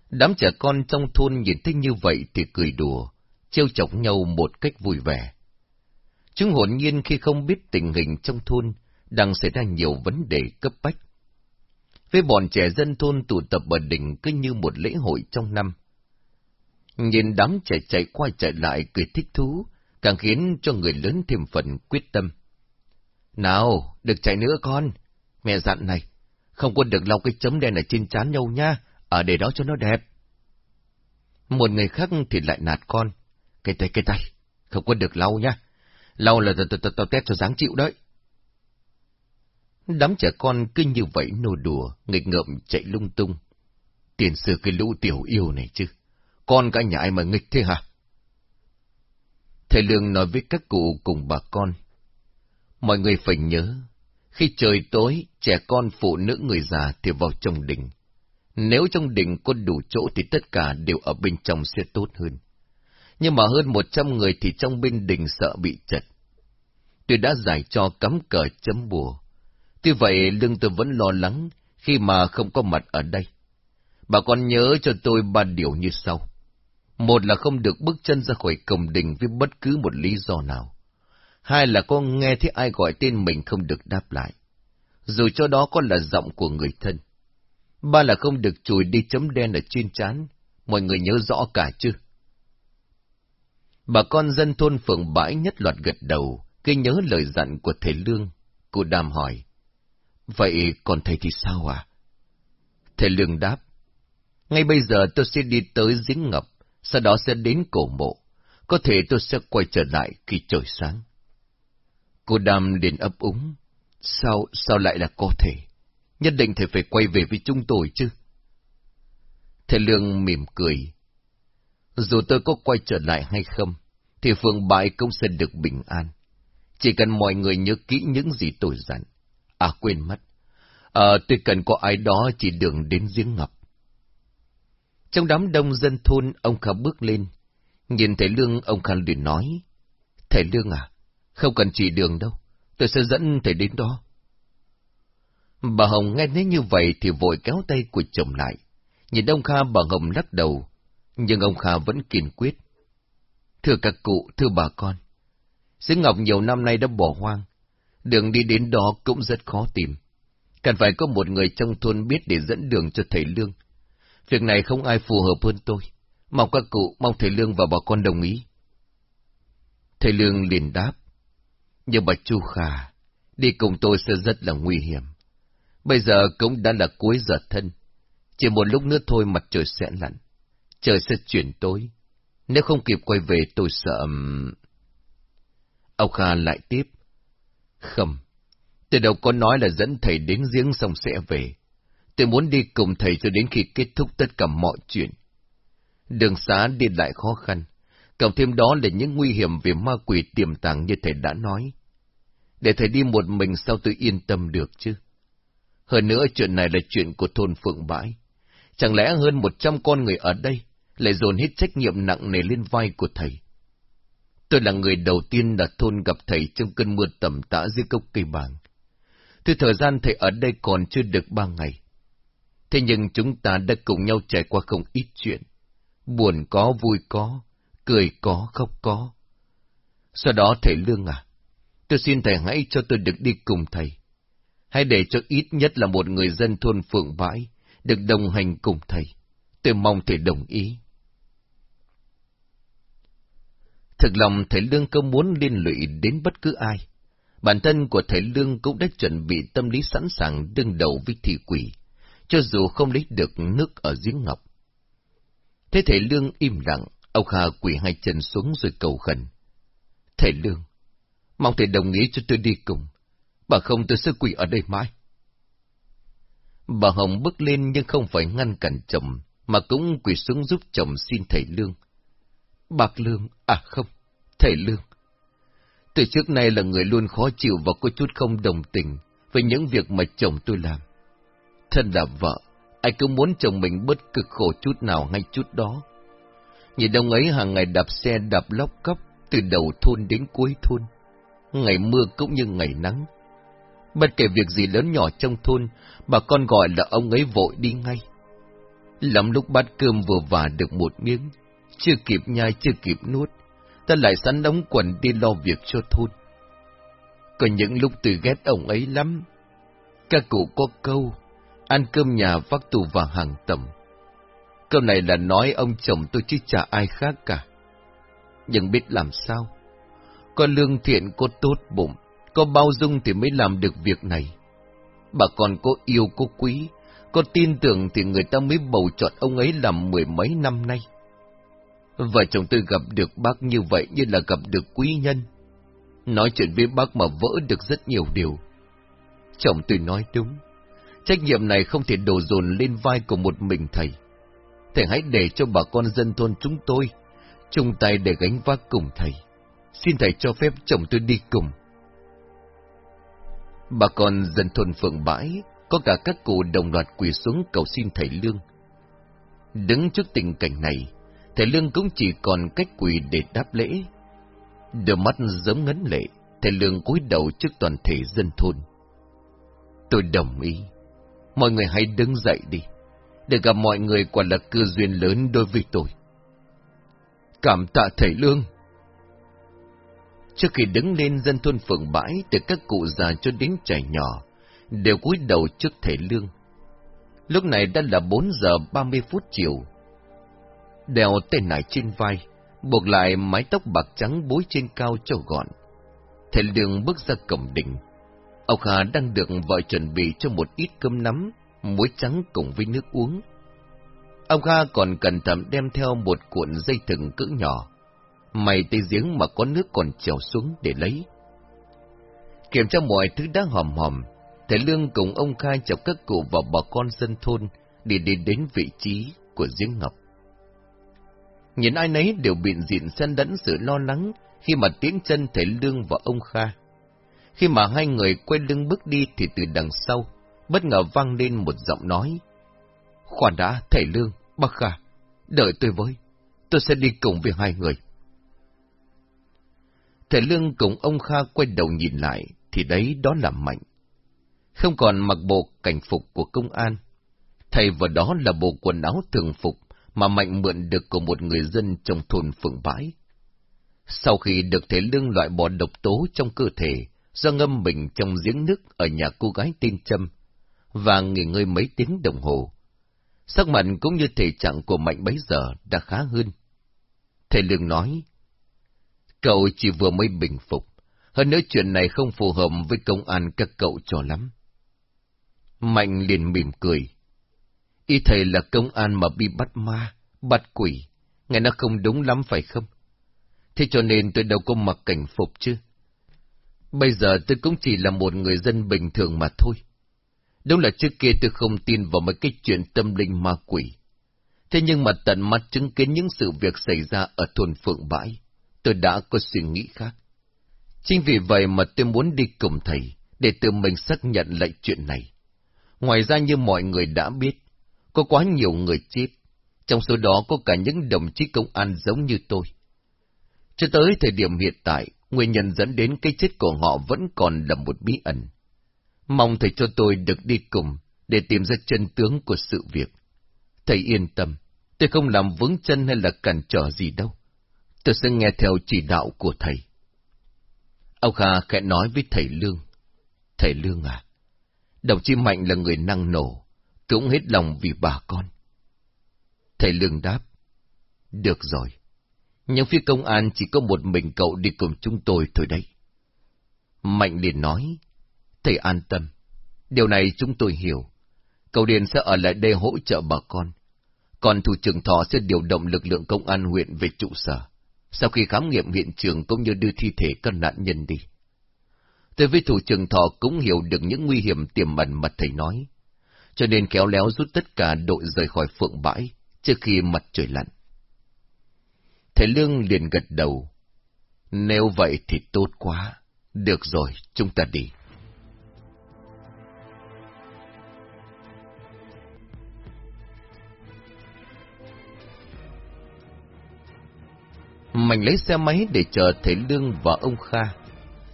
Đám trẻ con trong thôn nhìn thấy như vậy thì cười đùa, trêu chọc nhau một cách vui vẻ. Chúng hồn nhiên khi không biết tình hình trong thôn đang xảy ra nhiều vấn đề cấp bách. Với bọn trẻ dân thôn tụ tập ở đỉnh cứ như một lễ hội trong năm. Nhìn đám trẻ chạy qua chạy lại cười thích thú, càng khiến cho người lớn thêm phần quyết tâm. Nào, được chạy nữa con. Mẹ dặn này, không có được lau cái chấm đen ở trên trán nhau nha, ở để đó cho nó đẹp. Một người khác thì lại nạt con. Cái tay, cái tay, không có được lau nha. Lau là tao tét cho dáng chịu đấy. Đám trẻ con cứ như vậy nô đùa, nghịch ngợm chạy lung tung. Tiền sư cái lũ tiểu yêu này chứ. Con cả nhà ai mà nghịch thế hả? Thầy Lương nói với các cụ cùng bà con. Mọi người phải nhớ, khi trời tối, trẻ con, phụ nữ, người già thì vào trong đình. Nếu trong đình có đủ chỗ thì tất cả đều ở bên trong sẽ tốt hơn. Nhưng mà hơn một trăm người thì trong bên đình sợ bị chật. Tôi đã giải cho cắm cờ chấm bùa. Tuy vậy lương tôi vẫn lo lắng khi mà không có mặt ở đây. Bà con nhớ cho tôi ba điều như sau. Một là không được bước chân ra khỏi cổng đình với bất cứ một lý do nào. Hai là con nghe thấy ai gọi tên mình không được đáp lại. Dù cho đó có là giọng của người thân. Ba là không được chùi đi chấm đen ở trên chán, Mọi người nhớ rõ cả chứ? Bà con dân thôn phường bãi nhất loạt gật đầu, khi nhớ lời dặn của thầy Lương. Cô đàm hỏi. Vậy còn thầy thì sao à? Thầy Lương đáp. Ngay bây giờ tôi sẽ đi tới giếng ngập, sau đó sẽ đến cổ mộ. Có thể tôi sẽ quay trở lại khi trời sáng. Cô đam liền ấp úng. Sao, sao lại là có thể? Nhất định thầy phải quay về với chúng tôi chứ. Thầy Lương mỉm cười. Dù tôi có quay trở lại hay không, thì phường bãi cũng sẽ được bình an. Chỉ cần mọi người nhớ kỹ những gì tôi dặn. À quên mất. À, tôi cần có ai đó chỉ đường đến giếng ngập. Trong đám đông dân thôn, ông Kha bước lên. Nhìn thầy Lương, ông Kha liền nói. Thầy Lương à, không cần chỉ đường đâu. Tôi sẽ dẫn thầy đến đó. Bà Hồng nghe thấy như vậy thì vội kéo tay của chồng lại. Nhìn ông Kha bà Hồng lắc đầu, nhưng ông Kha vẫn kiên quyết. Thưa các cụ, thưa bà con, Xứ Ngọc nhiều năm nay đã bỏ hoang, đường đi đến đó cũng rất khó tìm. Cần phải có một người trong thôn biết để dẫn đường cho thầy Lương. Việc này không ai phù hợp hơn tôi. Mong các cụ, mong thầy Lương và bà con đồng ý. Thầy Lương liền đáp. Nhưng bà Chu Khả, đi cùng tôi sẽ rất là nguy hiểm. Bây giờ cũng đã là cuối giờ thân. Chỉ một lúc nữa thôi mặt trời sẽ lặn. Trời sẽ chuyển tối. Nếu không kịp quay về tôi sợ... Ông Kha lại tiếp. Không, tôi đâu có nói là dẫn thầy đến giếng xong sẽ về. Tôi muốn đi cùng thầy cho đến khi kết thúc tất cả mọi chuyện. Đường xá đi lại khó khăn, cộng thêm đó là những nguy hiểm về ma quỷ tiềm tàng như thầy đã nói. Để thầy đi một mình sao tôi yên tâm được chứ? Hơn nữa chuyện này là chuyện của thôn Phượng Bãi. Chẳng lẽ hơn một trăm con người ở đây lại dồn hết trách nhiệm nặng nề lên vai của thầy? Tôi là người đầu tiên đặt thôn gặp thầy trong cơn mưa tầm tã dưới cốc cây bàng. Từ thời gian thầy ở đây còn chưa được ba ngày. Thế nhưng chúng ta đã cùng nhau trải qua không ít chuyện. Buồn có, vui có, cười có, khóc có. Sau đó thầy Lương à, tôi xin thầy hãy cho tôi được đi cùng thầy. Hãy để cho ít nhất là một người dân thôn Phượng Bãi được đồng hành cùng thầy. Tôi mong thầy đồng ý. Thực lòng thầy Lương không muốn liên lụy đến bất cứ ai. Bản thân của thầy Lương cũng đã chuẩn bị tâm lý sẵn sàng đương đầu với thị quỷ, cho dù không lấy được nước ở giếng ngọc. Thế thầy Lương im lặng, ông Kha quỳ hai chân xuống rồi cầu khẩn. Thầy Lương, mong thầy đồng ý cho tôi đi cùng, bà không tôi sẽ quỳ ở đây mãi. Bà Hồng bước lên nhưng không phải ngăn cản chồng, mà cũng quỳ xuống giúp chồng xin thầy Lương. Bạc Lương, à không, thầy Lương. Từ trước nay là người luôn khó chịu và có chút không đồng tình với những việc mà chồng tôi làm. Thân là vợ, ai cũng muốn chồng mình bớt cực khổ chút nào ngay chút đó. Nhìn ông ấy hàng ngày đạp xe đạp lóc cốc từ đầu thôn đến cuối thôn. Ngày mưa cũng như ngày nắng. Bất kể việc gì lớn nhỏ trong thôn, bà con gọi là ông ấy vội đi ngay. Lắm lúc bát cơm vừa vả được một miếng, chưa kịp nhai chưa kịp nuốt, ta lại sắn đóng quần đi lo việc cho thôn. Có những lúc tôi ghét ông ấy lắm. Các cụ có câu, ăn cơm nhà vác tù và hàng tầm. Câu này là nói ông chồng tôi chứ chả ai khác cả. Nhưng biết làm sao? Có lương thiện, có tốt bụng, có bao dung thì mới làm được việc này. Bà còn có yêu, có quý, có tin tưởng thì người ta mới bầu chọn ông ấy làm mười mấy năm nay. Vợ chồng tôi gặp được bác như vậy như là gặp được quý nhân. Nói chuyện với bác mà vỡ được rất nhiều điều. Chồng tôi nói đúng. Trách nhiệm này không thể đổ dồn lên vai của một mình thầy. Thầy hãy để cho bà con dân thôn chúng tôi chung tay để gánh vác cùng thầy. Xin thầy cho phép chồng tôi đi cùng. Bà con dân thôn Phượng Bãi, có cả các cụ đồng loạt quỳ xuống cầu xin thầy Lương. Đứng trước tình cảnh này, thầy Lương cũng chỉ còn cách quỳ để đáp lễ. Đôi mắt giống ngấn lệ, thầy Lương cúi đầu trước toàn thể dân thôn. Tôi đồng ý. Mọi người hãy đứng dậy đi. Để gặp mọi người quả là cơ duyên lớn đối với tôi. Cảm tạ thầy Lương. Trước khi đứng lên dân thôn phường bãi, từ các cụ già cho đến trẻ nhỏ, đều cúi đầu trước thầy Lương. Lúc này đã là 4 giờ 30 phút chiều. Đèo tên nải trên vai, buộc lại mái tóc bạc trắng bối trên cao cho gọn. Thầy Lương bước ra cổng đỉnh. Ông Hà đang được vợ chuẩn bị cho một ít cơm nắm, muối trắng cùng với nước uống. Ông Kha còn cẩn thận đem theo một cuộn dây thừng cỡ nhỏ, mày tới giếng mà có nước còn trèo xuống để lấy. Kiểm tra mọi thứ đã hòm hòm, thầy Lương cùng ông Kha chọc các cụ và bà con dân thôn để đi đến vị trí của giếng ngọc. Nhìn ai nấy đều biện diện xen lẫn sự lo lắng khi mà tiếng chân thầy Lương và ông Kha khi mà hai người quay lưng bước đi thì từ đằng sau, bất ngờ vang lên một giọng nói. Khoan đã, thầy Lương, bác Kha, đợi tôi với, tôi sẽ đi cùng với hai người. Thầy Lương cùng ông Kha quay đầu nhìn lại, thì đấy đó là Mạnh. Không còn mặc bộ cảnh phục của công an, thầy vào đó là bộ quần áo thường phục mà Mạnh mượn được của một người dân trong thôn Phượng Bãi. Sau khi được thầy Lương loại bỏ độc tố trong cơ thể do ngâm mình trong giếng nước ở nhà cô gái tên Trâm, và nghỉ ngơi mấy tiếng đồng hồ, sắc mặt cũng như thể trạng của Mạnh bấy giờ đã khá hơn. Thầy Lương nói, Cậu chỉ vừa mới bình phục, hơn nữa chuyện này không phù hợp với công an các cậu cho lắm. Mạnh liền mỉm cười. Y thầy là công an mà bị bắt ma, bắt quỷ, nghe nó không đúng lắm phải không? Thế cho nên tôi đâu có mặc cảnh phục chứ. Bây giờ tôi cũng chỉ là một người dân bình thường mà thôi. Đúng là trước kia tôi không tin vào mấy cái chuyện tâm linh ma quỷ. Thế nhưng mà tận mắt chứng kiến những sự việc xảy ra ở thôn Phượng Bãi, tôi đã có suy nghĩ khác. Chính vì vậy mà tôi muốn đi cùng thầy, để tự mình xác nhận lại chuyện này. Ngoài ra như mọi người đã biết, có quá nhiều người chết, trong số đó có cả những đồng chí công an giống như tôi. Cho tới thời điểm hiện tại, nguyên nhân dẫn đến cái chết của họ vẫn còn là một bí ẩn. Mong thầy cho tôi được đi cùng để tìm ra chân tướng của sự việc. Thầy yên tâm, tôi không làm vướng chân hay là cản trở gì đâu. Tôi sẽ nghe theo chỉ đạo của thầy. Ông Kha khẽ nói với thầy Lương. Thầy Lương à, đồng chí Mạnh là người năng nổ, cũng hết lòng vì bà con. Thầy Lương đáp. Được rồi, nhưng phía công an chỉ có một mình cậu đi cùng chúng tôi thôi đấy. Mạnh liền nói. Thầy an tâm, điều này chúng tôi hiểu. Cậu Điền sẽ ở lại đây hỗ trợ bà con. Còn thủ trưởng thọ sẽ điều động lực lượng công an huyện về trụ sở sau khi khám nghiệm hiện trường cũng như đưa thi thể các nạn nhân đi. Tôi với thủ trưởng thọ cũng hiểu được những nguy hiểm tiềm ẩn mà thầy nói, cho nên kéo léo rút tất cả đội rời khỏi phượng bãi trước khi mặt trời lặn. Thầy Lương liền gật đầu. Nếu vậy thì tốt quá. Được rồi, chúng ta đi. Mình lấy xe máy để chờ thầy Lương và ông Kha.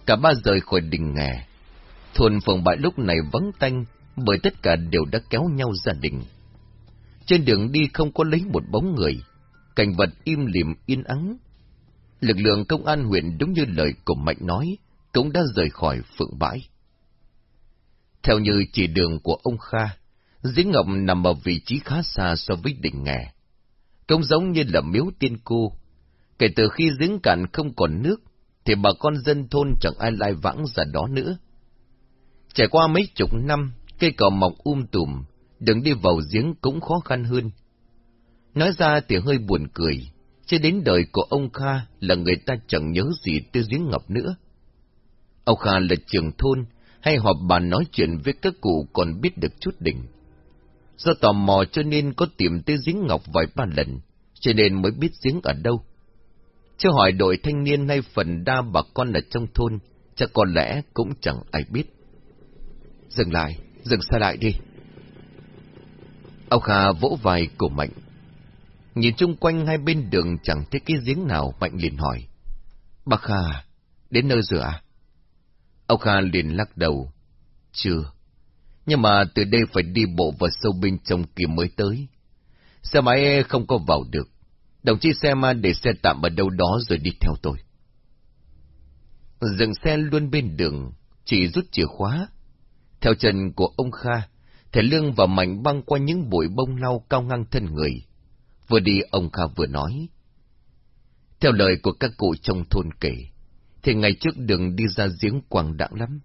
Cả ba rời khỏi đình nghè. Thôn phường bãi lúc này vắng tanh, bởi tất cả đều đã kéo nhau gia đình. Trên đường đi không có lấy một bóng người, cảnh vật im lìm yên ắng. Lực lượng công an huyện đúng như lời của Mạnh nói, cũng đã rời khỏi phượng bãi. Theo như chỉ đường của ông Kha, giếng ngọc nằm ở vị trí khá xa so với đỉnh nghè. Cũng giống như là miếu tiên cô, Kể từ khi giếng cạn không còn nước, thì bà con dân thôn chẳng ai lai vãng ra đó nữa. Trải qua mấy chục năm, cây cỏ mọc um tùm, đường đi vào giếng cũng khó khăn hơn. Nói ra thì hơi buồn cười, chứ đến đời của ông Kha là người ta chẳng nhớ gì tư giếng ngọc nữa. Ông Kha là trưởng thôn, hay họp bàn nói chuyện với các cụ còn biết được chút đỉnh. Do tò mò cho nên có tìm tới giếng ngọc vài ba lần, cho nên mới biết giếng ở đâu. Chứ hỏi đội thanh niên hay phần đa bà con ở trong thôn, chắc có lẽ cũng chẳng ai biết. Dừng lại, dừng xa lại đi. Ông Kha vỗ vai cổ Mạnh. Nhìn chung quanh hai bên đường chẳng thấy cái giếng nào, Mạnh liền hỏi. Bác Kha, đến nơi rồi à? Ông Kha liền lắc đầu. Chưa. Nhưng mà từ đây phải đi bộ vào sâu bên trong kia mới tới. Xe máy không có vào được. Đồng chí xe ma để xe tạm ở đâu đó rồi đi theo tôi. Dừng xe luôn bên đường, chỉ rút chìa khóa. Theo chân của ông Kha, Thầy Lương và Mạnh băng qua những bụi bông lau cao ngang thân người. Vừa đi ông Kha vừa nói. Theo lời của các cụ trong thôn kể, thì ngày trước đường đi ra giếng quảng đẳng lắm.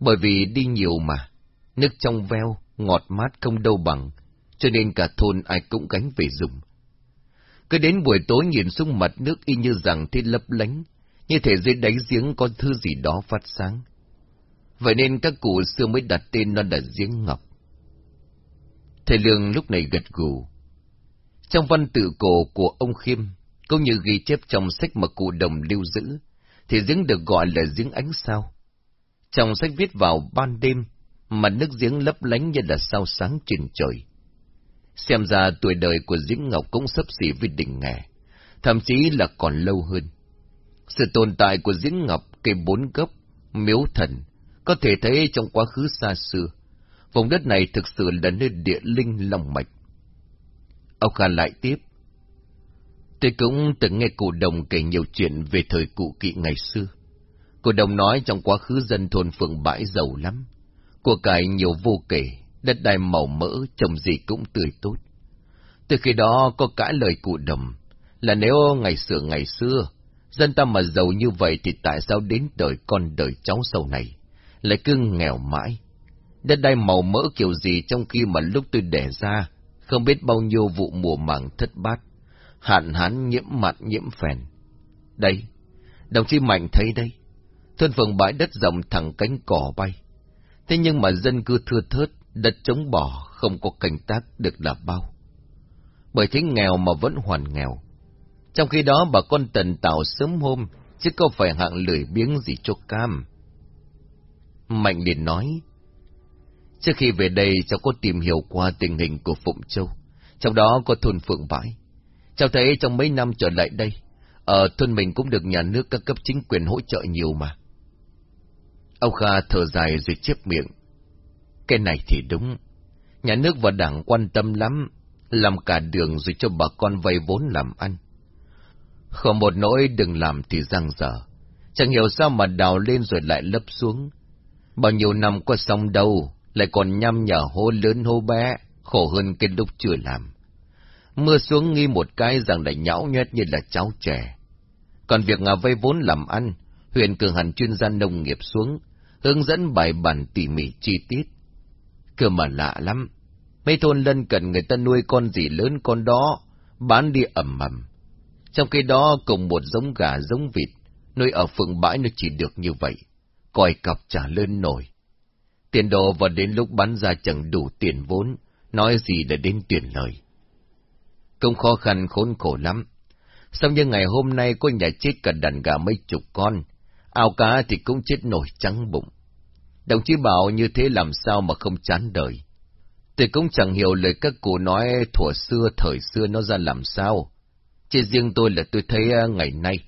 Bởi vì đi nhiều mà, nước trong veo, ngọt mát không đâu bằng, cho nên cả thôn ai cũng gánh về dùng. Cứ đến buổi tối nhìn xuống mặt nước y như rằng thiên lấp lánh, như thể dưới đáy giếng có thứ gì đó phát sáng. Vậy nên các cụ xưa mới đặt tên nó là giếng ngọc. Thầy Lương lúc này gật gù. Trong văn tự cổ của ông Khiêm, cũng như ghi chép trong sách mà cụ đồng lưu giữ, thì giếng được gọi là giếng ánh sao. Trong sách viết vào ban đêm, mà nước giếng lấp lánh như là sao sáng trên trời. Xem ra tuổi đời của giếng ngọc cũng sấp xỉ với đỉnh nghè, thậm chí là còn lâu hơn. Sự tồn tại của giếng ngọc cây bốn gốc, miếu thần, có thể thấy trong quá khứ xa xưa, vùng đất này thực sự là nơi địa linh lòng mạch. Ông Kha lại tiếp. Tôi cũng từng nghe cụ đồng kể nhiều chuyện về thời cụ kỵ ngày xưa. Cụ đồng nói trong quá khứ dân thôn phường bãi giàu lắm. Của cải nhiều vô kể, đất đai màu mỡ, trồng gì cũng tươi tốt. Từ khi đó có cả lời cụ đồng, là nếu ngày xưa ngày xưa, dân ta mà giàu như vậy thì tại sao đến đời con đời cháu sau này, lại cứ nghèo mãi. Đất đai màu mỡ kiểu gì trong khi mà lúc tôi đẻ ra, không biết bao nhiêu vụ mùa màng thất bát, hạn hán nhiễm mặn nhiễm phèn. Đây, đồng chí Mạnh thấy đây, thôn phường bãi đất rộng thẳng cánh cỏ bay. Thế nhưng mà dân cư thưa thớt, đất trống bỏ, không có canh tác được là bao. Bởi thế nghèo mà vẫn hoàn nghèo. Trong khi đó bà con tần tạo sớm hôm, chứ có phải hạng lười biếng gì cho cam. Mạnh liền nói, trước khi về đây cháu có tìm hiểu qua tình hình của Phụng Châu, trong đó có thôn Phượng Bãi. Cháu thấy trong mấy năm trở lại đây, ở thôn mình cũng được nhà nước các cấp chính quyền hỗ trợ nhiều mà. Ông Kha thở dài rồi chép miệng. Cái này thì đúng. Nhà nước và đảng quan tâm lắm, làm cả đường rồi cho bà con vay vốn làm ăn. Không một nỗi đừng làm thì răng dở. Chẳng hiểu sao mà đào lên rồi lại lấp xuống. Bao nhiêu năm có xong đâu, lại còn nhăm nhở hô lớn hô bé, khổ hơn cái lúc chưa làm. Mưa xuống nghi một cái rằng lại nhão nhét như là cháu trẻ. Còn việc ngà vay vốn làm ăn, huyện cường hẳn chuyên gia nông nghiệp xuống, hướng dẫn bài bản tỉ mỉ chi tiết. Cơ mà lạ lắm, mấy thôn lân cận người ta nuôi con gì lớn con đó, bán đi ẩm ẩm. Trong khi đó cùng một giống gà giống vịt, nuôi ở phượng bãi nó chỉ được như vậy, coi cọc trả lên nổi. Tiền đồ và đến lúc bán ra chẳng đủ tiền vốn, nói gì để đến tiền lời. công khó khăn khốn khổ lắm. Xong như ngày hôm nay có nhà chết cả đàn gà mấy chục con, ao cá thì cũng chết nổi trắng bụng. Đồng chí bảo như thế làm sao mà không chán đời. Tôi cũng chẳng hiểu lời các cụ nói thuở xưa thời xưa nó ra làm sao. Chỉ riêng tôi là tôi thấy à, ngày nay,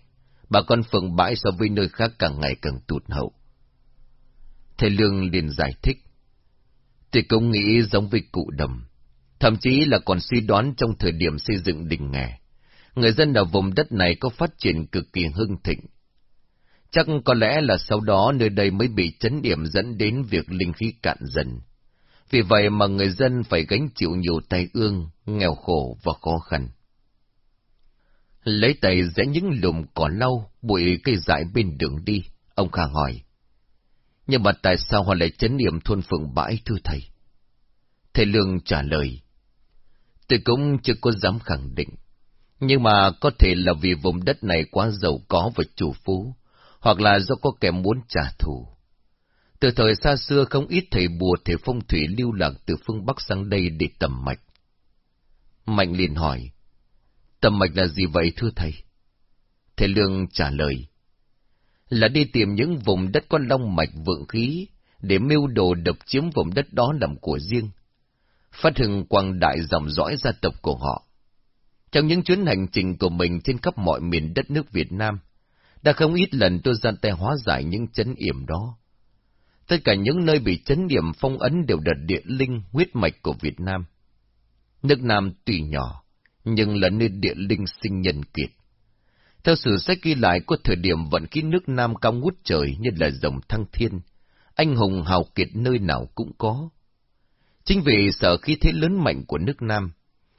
bà con phường bãi so với nơi khác càng ngày càng tụt hậu. Thầy Lương liền giải thích. Tôi cũng nghĩ giống với cụ đầm, thậm chí là còn suy đoán trong thời điểm xây dựng đình nghè. Người dân ở vùng đất này có phát triển cực kỳ hưng thịnh. Chắc có lẽ là sau đó nơi đây mới bị chấn điểm dẫn đến việc linh khí cạn dần. Vì vậy mà người dân phải gánh chịu nhiều tai ương, nghèo khổ và khó khăn. Lấy tay rẽ những lùm cỏ lau, bụi cây dại bên đường đi, ông Kha hỏi. Nhưng mà tại sao họ lại chấn niệm thôn phượng bãi thưa thầy? Thầy Lương trả lời. Tôi cũng chưa có dám khẳng định. Nhưng mà có thể là vì vùng đất này quá giàu có và chủ phú, hoặc là do có kẻ muốn trả thù. Từ thời xa xưa không ít thầy bùa thầy phong thủy lưu lạc từ phương Bắc sang đây để tầm mạch. Mạnh liền hỏi, tầm mạch là gì vậy thưa thầy? Thầy Lương trả lời, là đi tìm những vùng đất có long mạch vượng khí, để mưu đồ độc chiếm vùng đất đó làm của riêng, phát hưng quang đại dòng dõi gia tộc của họ. Trong những chuyến hành trình của mình trên khắp mọi miền đất nước Việt Nam, đã không ít lần tôi ra tay hóa giải những chấn yểm đó. Tất cả những nơi bị chấn điểm phong ấn đều là địa linh huyết mạch của Việt Nam. Nước Nam tuy nhỏ, nhưng là nơi địa linh sinh nhân kiệt. Theo sử sách ghi lại có thời điểm vận khí nước Nam cao ngút trời như là dòng thăng thiên, anh hùng hào kiệt nơi nào cũng có. Chính vì sợ khí thế lớn mạnh của nước Nam,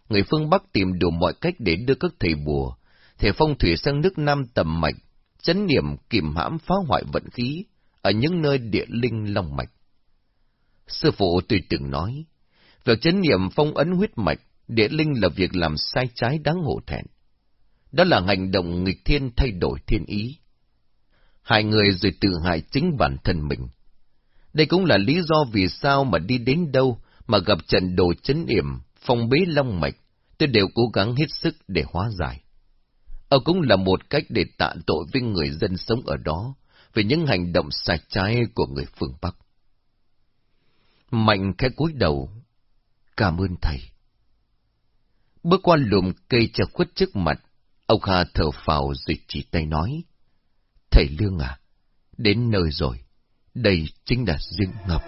người phương Bắc tìm đủ mọi cách để đưa các thầy bùa, thể phong thủy sang nước Nam tầm mạch, chấn niệm kìm hãm phá hoại vận khí ở những nơi địa linh long mạch. Sư phụ tùy từng nói, việc chấn niệm phong ấn huyết mạch, địa linh là việc làm sai trái đáng hổ thẹn. Đó là hành động nghịch thiên thay đổi thiên ý. Hai người rồi tự hại chính bản thân mình. Đây cũng là lý do vì sao mà đi đến đâu mà gặp trận đồ chấn yểm, phong bế long mạch, tôi đều cố gắng hết sức để hóa giải. Ở cũng là một cách để tạ tội với người dân sống ở đó, về những hành động sai trái của người phương Bắc. Mạnh khẽ cúi đầu, cảm ơn thầy. Bước qua lùm cây che khuất trước mặt, ông Kha thở phào rồi chỉ tay nói. Thầy Lương à, đến nơi rồi, đây chính là riêng ngập.